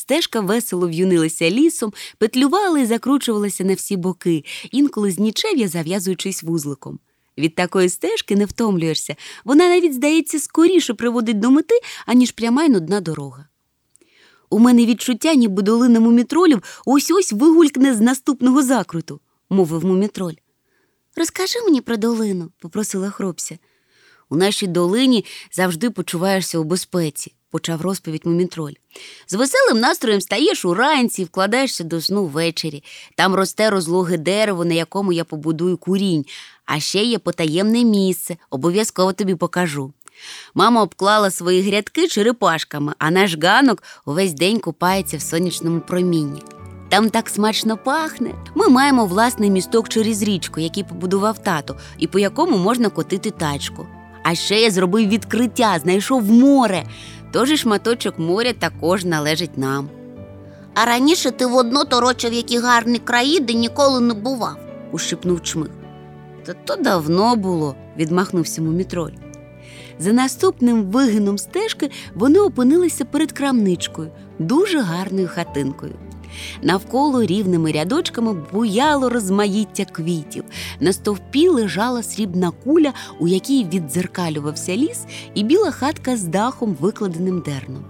Стежка весело в'юнилася лісом, петлювала і закручувалася на всі боки, інколи з нічев'я зав'язуючись вузликом. Від такої стежки не втомлюєшся, вона навіть, здається, скоріше приводить до мети, аніж пряма й нудна дорога. У мене відчуття, ніби долина мумітролів ось ось вигулькне з наступного закруту, мовив мумітроль. Розкажи мені про долину, попросила хропся. У нашій долині завжди почуваєшся у безпеці, почав розповідь мумітроль. З веселим настроєм стаєш уранці і вкладаєшся до сну ввечері. Там росте розлоге дерево, на якому я побудую курінь, а ще є потаємне місце, обов'язково тобі покажу. Мама обклала свої грядки черепашками, а наш ганок увесь день купається в сонячному промінні. Там так смачно пахне. Ми маємо власний місток через річку, який побудував тато, і по якому можна котити тачку. А ще я зробив відкриття, знайшов море. Тож і шматочок моря також належить нам. А раніше ти водно торочив які гарні краї, де ніколи не бував, ушипнув чмих. Та то давно було, відмахнувся мумітроль. За наступним вигином стежки вони опинилися перед крамничкою, дуже гарною хатинкою. Навколо рівними рядочками буяло розмаїття квітів. На стовпі лежала срібна куля, у якій віддзеркалювався ліс, і біла хатка з дахом, викладеним дерном.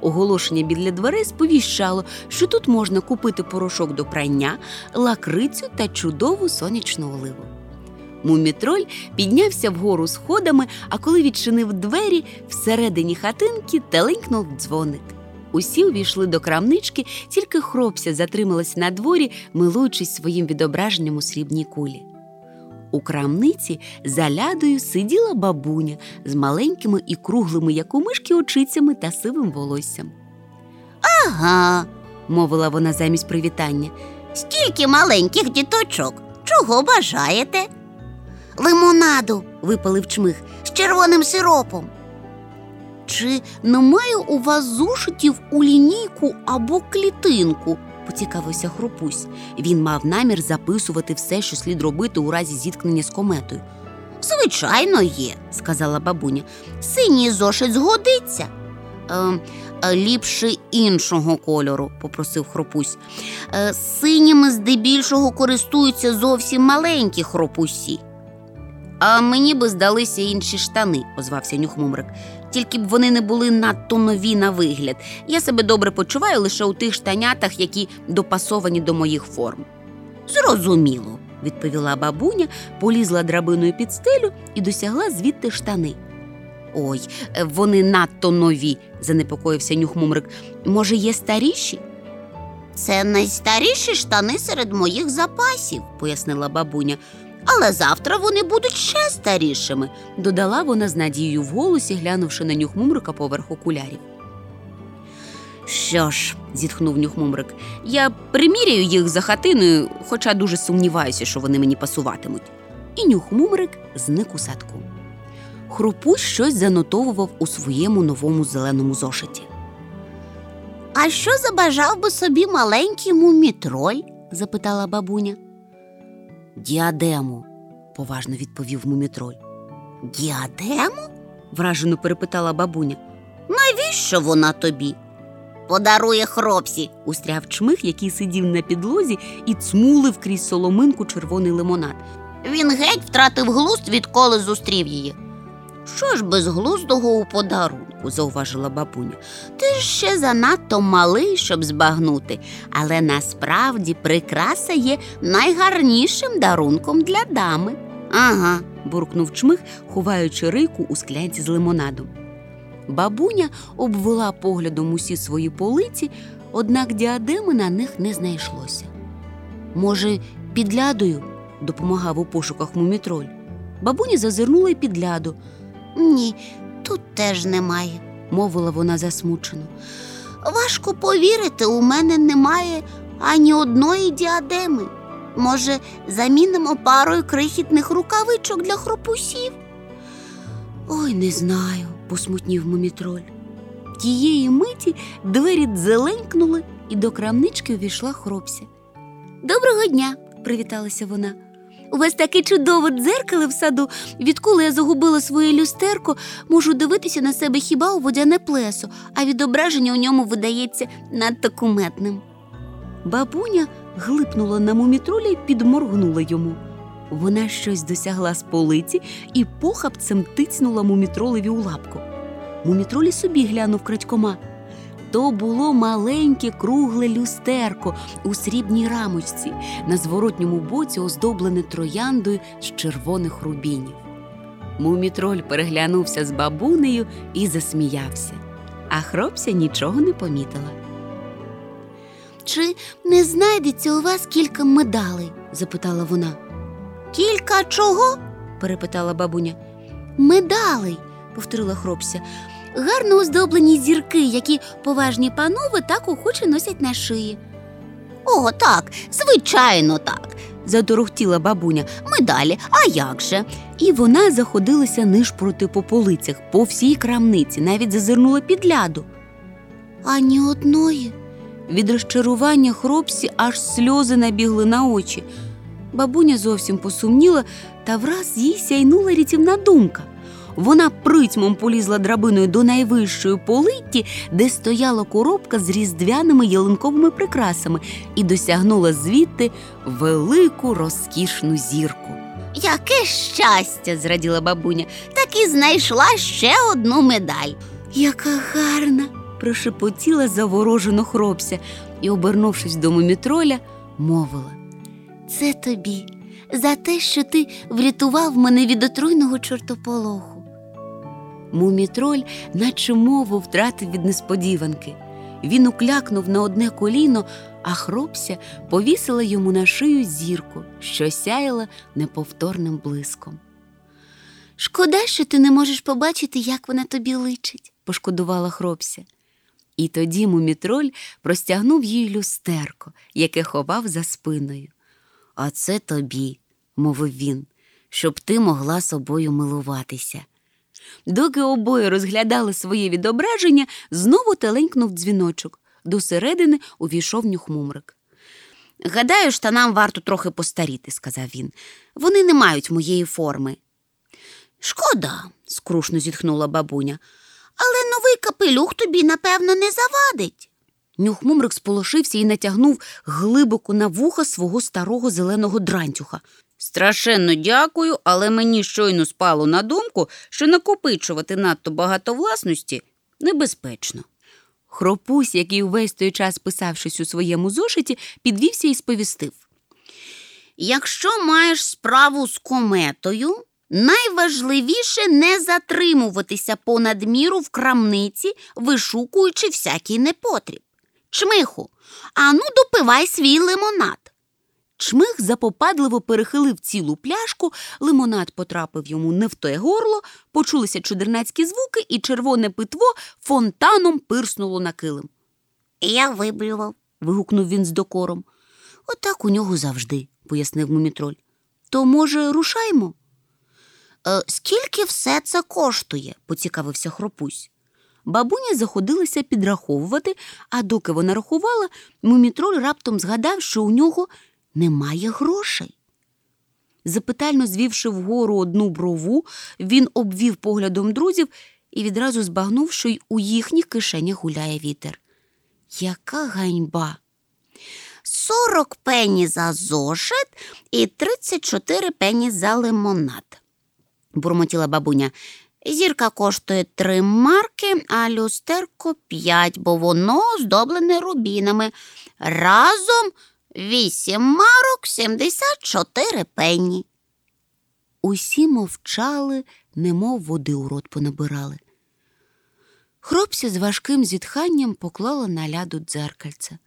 Оголошення біля дверей сповіщало, що тут можна купити порошок до прання, лакрицю та чудову сонячну оливу. Мумітроль піднявся вгору сходами, а коли відчинив двері, всередині хатинки теленькнув дзвоник. Усі увійшли до крамнички, тільки хропся затрималась на дворі, милуючись своїм відображенням у срібній кулі. У крамниці за лядою сиділа бабуня з маленькими і круглими, як у мишки, очицями та сивим волоссям. Ага, мовила вона замість привітання. стільки маленьких діточок. Чого бажаєте? Лимонаду, випалив чмих, з червоним сиропом. Чи немає у вас зошитів у лінійку або клітинку? поцікавився хропусь. Він мав намір записувати все, що слід робити у разі зіткнення з кометою. Звичайно, є, сказала бабуня. Синій зошит згодиться. Е, е, ліпше іншого кольору, попросив хропусь. Е, синіми здебільшого користуються зовсім маленькі хропусі. А мені би здалися інші штани, озвався нюхмумрик. Тільки б вони не були надто нові на вигляд. Я себе добре почуваю лише у тих штанятах, які допасовані до моїх форм. Зрозуміло, відповіла бабуня, полізла драбиною під стелю і досягла звідти штани. Ой, е, вони надто нові, занепокоївся нюхмумрик. Може, є старіші? Це найстаріші штани серед моїх запасів, пояснила бабуня. Але завтра вони будуть ще старішими. додала вона з надією в голосі, глянувши на нюхмумрика поверх окулярів. Що ж, зітхнув нюхмумрик, я приміряю їх за хатиною, хоча дуже сумніваюся, що вони мені пасуватимуть. І нюхмумрик зник у садку. Хропусь щось занотовував у своєму новому зеленому зошиті. А що забажав би собі маленький мумітроль? запитала бабуня. Діадему, поважно відповів мумітроль. Діадему? Вражено перепитала бабуня. Навіщо вона тобі? Подарує хропсі. Устряв чмих, який сидів на підлозі і цмулив крізь соломинку червоний лимонад. Він геть втратив глузд, відколи зустрів її. Що ж безглуздого у подарунку, зауважила бабуня. Ти ж ще занадто малий, щоб збагнути, але насправді прикраса є найгарнішим дарунком для дами. Ага, буркнув чмих, ховаючи рийку у склянці з лимонадом. Бабуня обвела поглядом усі свої полиці, однак діадеми на них не знайшлося. Може, під лядою допомагав у пошуках мумітроль. Бабуня зазирнула й під ляду, Ні, тут теж немає. мовила вона засмучено. Важко повірити, у мене немає ані одної діадеми. Може, замінимо парою крихітних рукавичок для хропусів? Ой, не знаю, посмутнів мумітроль. Тієї миті двері дзеленькнули, і до крамнички увійшла хропся. Доброго дня, привіталася вона. У вас таке чудове дзеркало в саду. Відколи я загубила своє люстерко, можу дивитися на себе хіба у водяне плесо, а відображення у ньому видається надто куметним. Бабуня глипнула на мумітроля і підморгнула йому. Вона щось досягла з полиці і похапцем тицнула мумітролеві у лапку. Мумітролі собі глянув крадькома. То було маленьке кругле люстерко у срібній рамочці, на зворотньому боці оздоблене трояндою з червоних рубінів. Мумітроль переглянувся з бабунею і засміявся, а хропся нічого не помітила. Чи не знайдеться у вас кілька медалей? запитала вона. Кілька чого? перепитала бабуня. Медалей. повторила хропся. Гарно оздоблені зірки, які поважні панове так охоче носять на шиї. О, так, звичайно, так. Заторохтіла бабуня. Медалі, а як же? І вона заходилася нишпроти по полицях, по всій крамниці, навіть зазирнула під ляду. Ані одної. Від розчарування хропсі аж сльози набігли на очі. Бабуня зовсім посумніла, та враз їй сяйнула рятівна думка. Вона притьмом полізла драбиною до найвищої политі, де стояла коробка з різдвяними ялинковими прикрасами, і досягнула звідти велику розкішну зірку. Яке щастя, зраділа бабуня, так і знайшла ще одну медаль. Яка гарна! прошепотіла заворожено хропся і, обернувшись до мумітроля, мовила. Це тобі за те, що ти врятував мене від отруйного чортополоху. Мумітроль, наче мову втратив від несподіванки. Він уклякнув на одне коліно, а хропся повісила йому на шию зірку, що сяяла неповторним блиском. Шкода, що ти не можеш побачити, як вона тобі личить. пошкодувала хропся. І тоді мумітроль простягнув їй люстерко, яке ховав за спиною. А це тобі, мовив він, щоб ти могла собою милуватися. Доки обоє розглядали своє відображення, знову теленькнув дзвіночок. До середини увійшов нюхмумрик. Гадаю, штанам варто трохи постаріти, сказав він. Вони не мають моєї форми. Шкода, скрушно зітхнула бабуня. але новий капелюх тобі, напевно, не завадить. Нюхмумрик сполошився і натягнув глибоко на вуха свого старого зеленого дрантюха. Страшенно дякую, але мені щойно спало на думку, що накопичувати надто багато власності небезпечно. Хропусь, який увесь той час писавшись у своєму зошиті, підвівся і сповістив. Якщо маєш справу з кометою, найважливіше не затримуватися понад міру в крамниці, вишукуючи всякий непотріб. Чмиху, ану допивай свій лимонад. Чмих запопадливо перехилив цілу пляшку, лимонад потрапив йому не в те горло, почулися чудернацькі звуки, і червоне питво фонтаном пирснуло на килим. Я виблював. вигукнув він з докором. Отак у нього завжди, пояснив мумітроль. То, може, рушаймо? Е, скільки все це коштує? поцікавився хропусь. Бабуня заходилася підраховувати, а доки вона рахувала, мумітроль раптом згадав, що у нього немає грошей. Запитально звівши вгору одну брову, він обвів поглядом друзів і відразу збагнув, що й у їхніх кишенях гуляє вітер. Яка ганьба! Сорок пені за зошит і 34 пені за лимонад. бурмотіла бабуня. Зірка коштує три марки, а люстерко п'ять, бо воно здоблене рубінами. Разом вісім марок, сімдесят чотири пенні. Усі мовчали, немов води у рот понабирали. Хропся з важким зітханням поклала на ляду дзеркальце,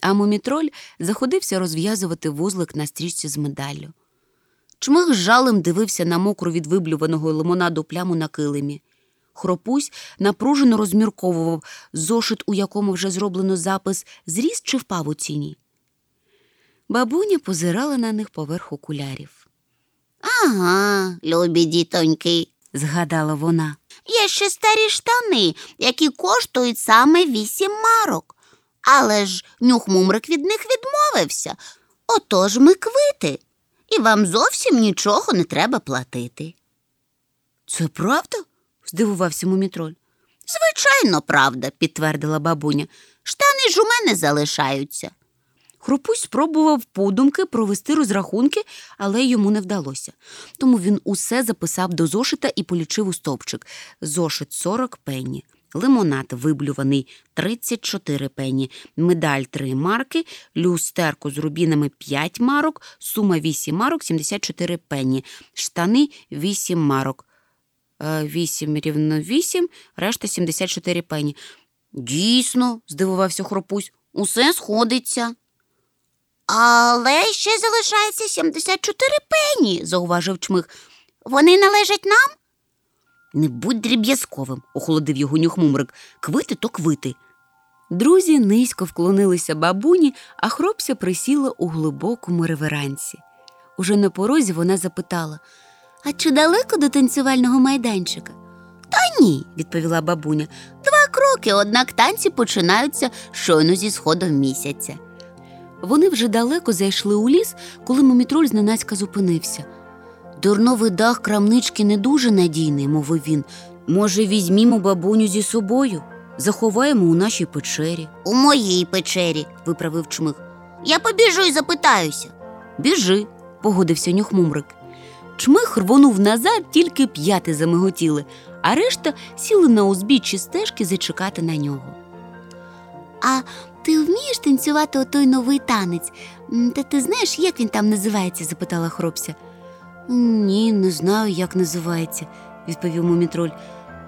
а мумітроль заходився розв'язувати вузлик на стрічці з медаллю. Чмих з жалем дивився на мокру від виблюваного лимонаду пляму на килимі. Хропусь напружено розмірковував зошит, у якому вже зроблено запис, зріс чи впав у ціні. Бабуня позирала на них поверх окулярів. Ага, любі дітоньки. Згадала вона. Є ще старі штани, які коштують саме вісім марок. Але ж нюхмумрик від них відмовився. Отож ми квити, і вам зовсім нічого не треба платити. Це правда? здивувався мумітроль. Звичайно, правда, підтвердила бабуня. Штани ж у мене залишаються. Хропусь спробував подумки провести розрахунки, але йому не вдалося. Тому він усе записав до зошита і полічив у стовпчик. Зошит 40 пенні, лимонад виблюваний 34 пенні, медаль 3 марки, люстерку з рубінами 5 марок, сума 8 марок 74 пенні, штани 8 марок. 8 рівно 8, решта 74 пенні. Дійсно, Здивувався хропусь. усе сходиться. Але ще залишається 74 пені, зауважив чмих. Вони належать нам? Не будь дріб'язковим, охолодив його нюхмумрик. Квити то квити. Друзі низько вклонилися бабуні, а хропся присіла у глибокому реверансі. Уже на порозі вона запитала А чи далеко до танцювального майданчика? Та ні, відповіла бабуня. Два кроки, однак танці починаються щойно зі сходом місяця. Вони вже далеко зайшли у ліс, коли мумітроль зненацька зупинився. Дурновий дах крамнички не дуже надійний, мовив він. Може, візьмімо бабуню зі собою, заховаємо у нашій печері, У моїй печері, виправив чмих. Я побіжу і запитаюся. Біжи, погодився нюхмумрик. Чмих рвонув назад, тільки п'яти замиготіли, а решта сіли на узбіччі стежки зачекати на нього. А ти вмієш танцювати отой новий танець? Та ти знаєш, як він там називається? запитала хробся. Ні, не знаю, як називається, відповів мумітроль.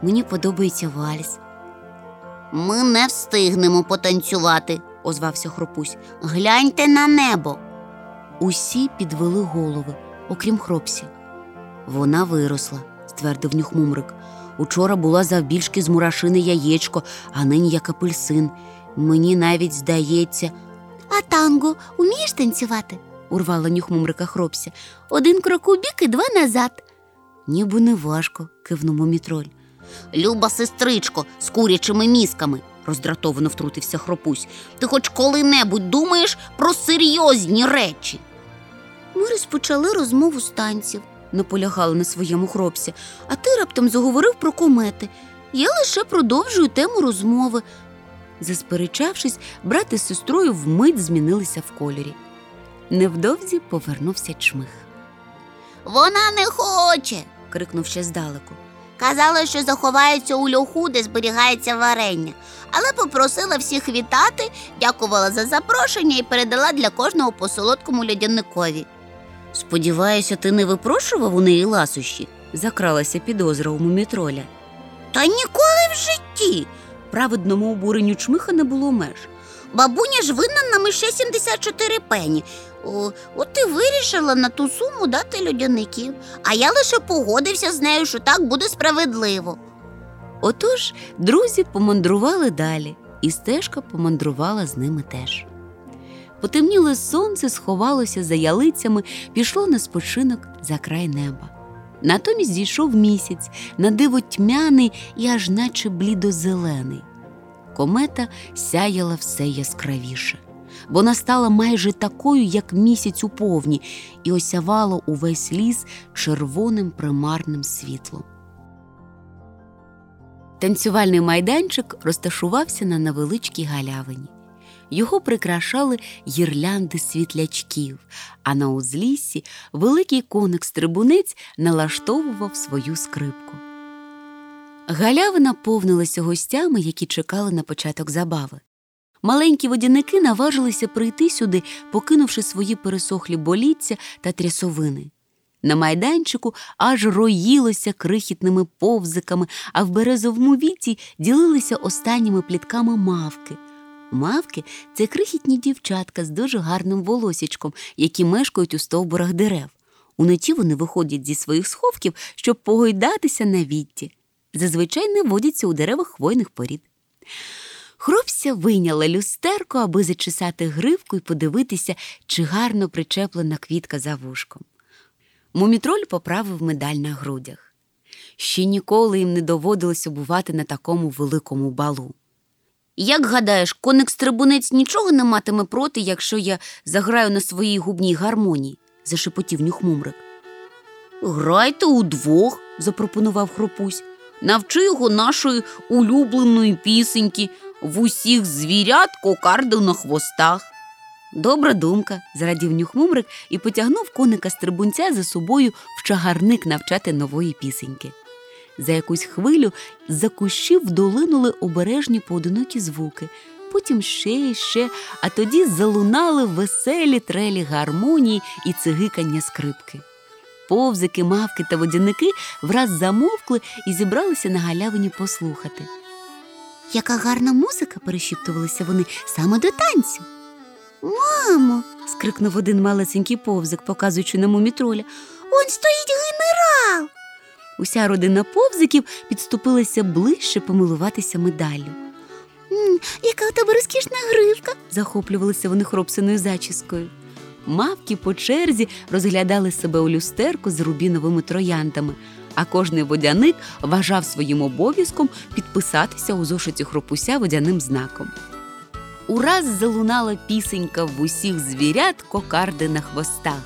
Мені подобається вальс, Ми не встигнемо потанцювати. озвався хропусь. Гляньте на небо. Усі підвели голови, окрім хропсі. Вона виросла, ствердив нюхмумрик. Учора була завбільшки з мурашини яєчко, а нині як апельсин. Мені навіть здається, А танго умієш танцювати? урвала нюхмумрика хропся. Один крок у бік і два назад. Ніби не важко, кивнув мумітроль. Люба сестричко з курячими мізками, роздратовано втрутився хропусь. Ти хоч коли-небудь думаєш про серйозні речі. Ми розпочали розмову з танців, наполягала на своєму хропсі, а ти раптом заговорив про комети. Я лише продовжую тему розмови. Засперечавшись, брат із сестрою вмить змінилися в кольорі. Невдовзі повернувся чмих. Вона не хоче. крикнув ще здалеку. Казала, що заховається у льоху, де зберігається варення, але попросила всіх вітати, дякувала за запрошення і передала для кожного по солодкому льодяникові. Сподіваюся, ти не випрошував у неї ласощі? закралася підозра у мумітроля. Та ніколи в житті. Праведному обуренню чмиха не було меж. Бабуня ж винна нам іще 74 пені. О, от і вирішила на ту суму дати льодяників, а я лише погодився з нею, що так буде справедливо. Отож друзі помандрували далі, і стежка помандрувала з ними теж. Потемніле сонце сховалося за ялицями, пішло на спочинок за край неба. Натомість зійшов місяць, на диво тьмяний і аж наче блідозелений. Комета сяяла все яскравіше. Вона стала майже такою, як місяць у повні, і осявала увесь ліс червоним примарним світлом. Танцювальний майданчик розташувався на невеличкій галявині. Його прикрашали гірлянди світлячків, а на узліссі великий коник-стрибунець налаштовував свою скрипку. Галявина повнилася гостями, які чекали на початок забави. Маленькі водяники наважилися прийти сюди, покинувши свої пересохлі боліття та трясовини. На майданчику аж роїлося крихітними повзиками, а в березовому віці ділилися останніми плітками мавки. Мавки це крихітні дівчатка з дуже гарним волосічком, які мешкають у стовбурах дерев. Уночі вони виходять зі своїх сховків, щоб погойдатися на вітті. Зазвичай не водяться у деревах хвойних порід. Хропся вийняла люстерко, аби зачесати гривку і подивитися, чи гарно причеплена квітка за вушком. Мумітроль поправив медаль на грудях. Ще ніколи їм не доводилося бувати на такому великому балу. Як гадаєш, коник стрибунець нічого не матиме проти, якщо я заграю на своїй губній гармонії, зашепотів нюхмумрик. Грайте удвох, запропонував хропусь. Навчи його нашої улюбленої пісеньки в усіх звірят кокарди на хвостах. Добра думка, зрадів нюхмумрик і потягнув коника стрибунця за собою в чагарник навчати нової пісеньки. За якусь хвилю з-за кущів долинули обережні поодинокі звуки, потім ще і ще, а тоді залунали веселі трелі гармонії і цигикання скрипки. Повзики, мавки та водяники враз замовкли і зібралися на галявині послухати. Яка гарна музика, перешіптувалися вони саме до танцю. Мамо, скрикнув один малесенький повзик, показуючи на мумітроля. он стоїть генерал. Уся родина повзиків підступилася ближче помилуватися медаллю. М, яка у тебе розкішна гривка. Захоплювалися вони хропсиною зачіскою. Мавки по черзі розглядали себе у люстерку з рубіновими трояндами, а кожний водяник вважав своїм обов'язком підписатися у зошиті хропуся водяним знаком. Ураз залунала пісенька в усіх звірят кокарди на хвостах,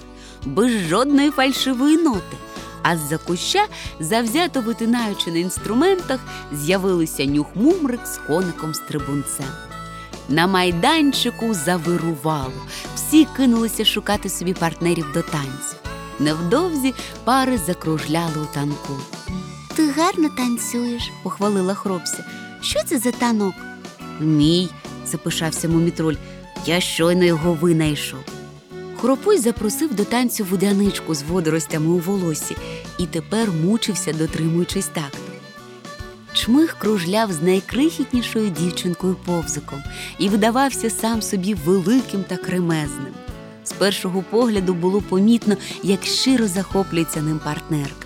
без жодної фальшивої ноти. А з-за куща, завзято витинаючи на інструментах, з'явилися нюхмумрик з коником стрибунцем. На майданчику завирувало, всі кинулися шукати собі партнерів до танцю. Невдовзі пари закружляли у танку. Ти гарно танцюєш, похвалила хропся. Що це за танок? Мій, запишався мумітроль, я щойно його винайшов. Хропусь запросив до танцю водяничку з водоростями у волосі і тепер мучився, дотримуючись такту. Чмих кружляв з найкрихітнішою дівчинкою повзиком і видавався сам собі великим та кремезним. З першого погляду було помітно, як щиро захоплюється ним партнерка.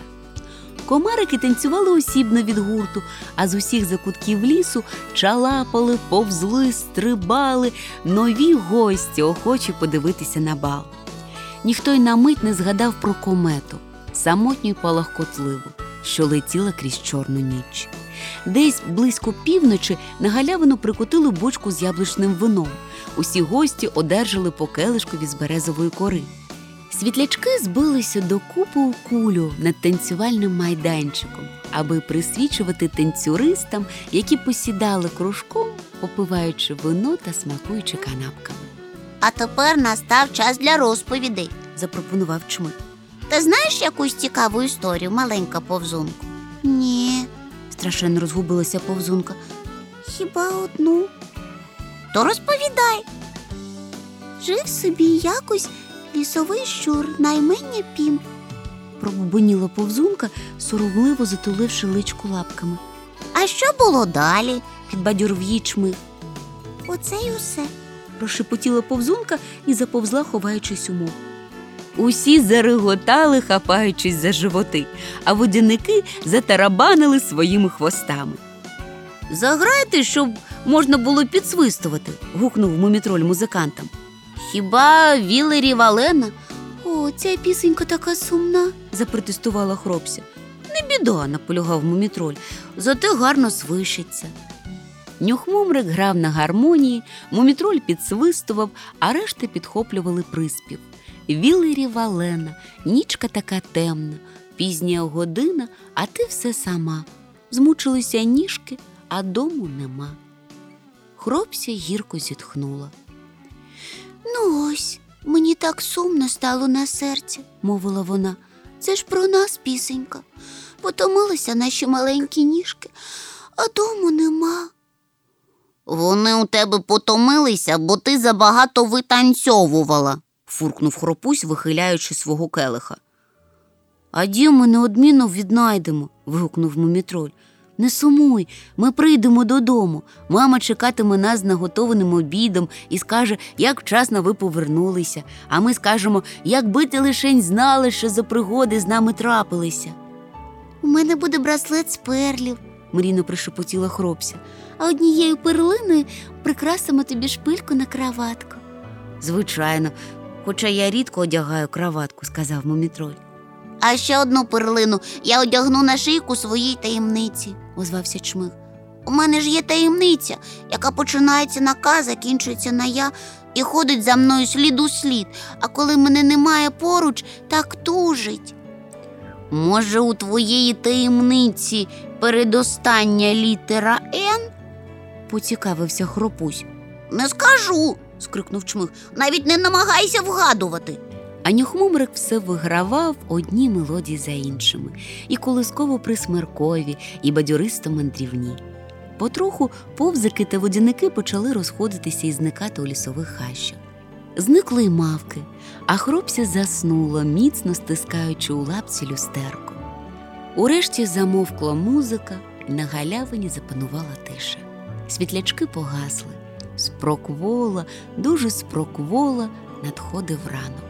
Комарики танцювали осібно від гурту, а з усіх закутків лісу чалапали, повзли, стрибали нові гості, охочі подивитися на бал. Ніхто й на мить не згадав про комету, самотню й палахкотливу, що летіла крізь чорну ніч. Десь близько півночі на галявину прикотили бочку з яблучним вином. Усі гості одержали по келишкові з березової кори. Світлячки збилися докупи у кулю над танцювальним майданчиком, аби присвічувати танцюристам, які посідали кружком, попиваючи вино та смакуючи канапками. А тепер настав час для розповідей. Запропонував чмик. Ти знаєш якусь цікаву історію, маленька повзунку? Ні, Страшенно розгубилася повзунка. хіба одну. То розповідай. Жив собі якось лісовий щур на імення Пім. Пробубоніла повзунка, соромливо затуливши личку лапками. А що було далі? Підбадьорив її чмик. Оце й усе. Прошепотіла повзунка і заповзла, ховаючись у мох. Усі зареготали, хапаючись за животи, а водяники затарабанили своїми хвостами. Заграйте, щоб можна було підсвистувати, гукнув мумітроль музикантам. Хіба Вілері Валена? О, ця пісенька така сумна, запротестувала хропся. Не біда, наполягав мумітроль, зате гарно свишиться. Нюхмумрик грав на гармонії, мумітроль підсвистував, а решта підхоплювали приспів. Вілері Валена, нічка така темна, пізня година, а ти все сама. Змучилися ніжки, а дому нема. Хропся гірко зітхнула. Ну ось, мені так сумно стало на серці, Мовила вона. Це ж про нас пісенька. потомилися наші маленькі ніжки, а дому нема. Вони у тебе потомилися, бо ти забагато витанцьовувала, фуркнув хропусь, вихиляючи свого келиха. А дім ми неодмінно віднайдемо. вигукнув мумітроль. Не сумуй, ми прийдемо додому. Мама чекатиме нас з наготованим обідом і скаже, як вчасно ви повернулися. А ми скажемо, якби ти лишень знали, що за пригоди з нами трапилися. У мене буде браслет з перлів, мрійно пришепотіла хропся, а однією перлиною прикрасимо тобі шпильку на краватку. Звичайно, хоча я рідко одягаю краватку, сказав мумітроль. А ще одну перлину я одягну на шийку своїй таємниці. Озвався чмих. У мене ж є таємниця, яка починається на К, закінчується на я і ходить за мною слід у слід, а коли мене немає поруч, так тужить. Може, у твоєї таємниці передостання літера Н? Поцікавився хропусь. Не скажу, скрикнув чмих. Навіть не намагайся вгадувати. А нюхмумрик все вигравав одні мелодії за іншими, і колисково присмеркові, і бадьористо мандрівні. Потроху повзики та водяники почали розходитися і зникати у лісових хащах. Зникли й мавки, а хропся заснула, міцно стискаючи у лапці люстерку. Урешті замовкла музика, на галявині запанувала тиша. Світлячки погасли. Спроквола, дуже спроквола надходив ранок.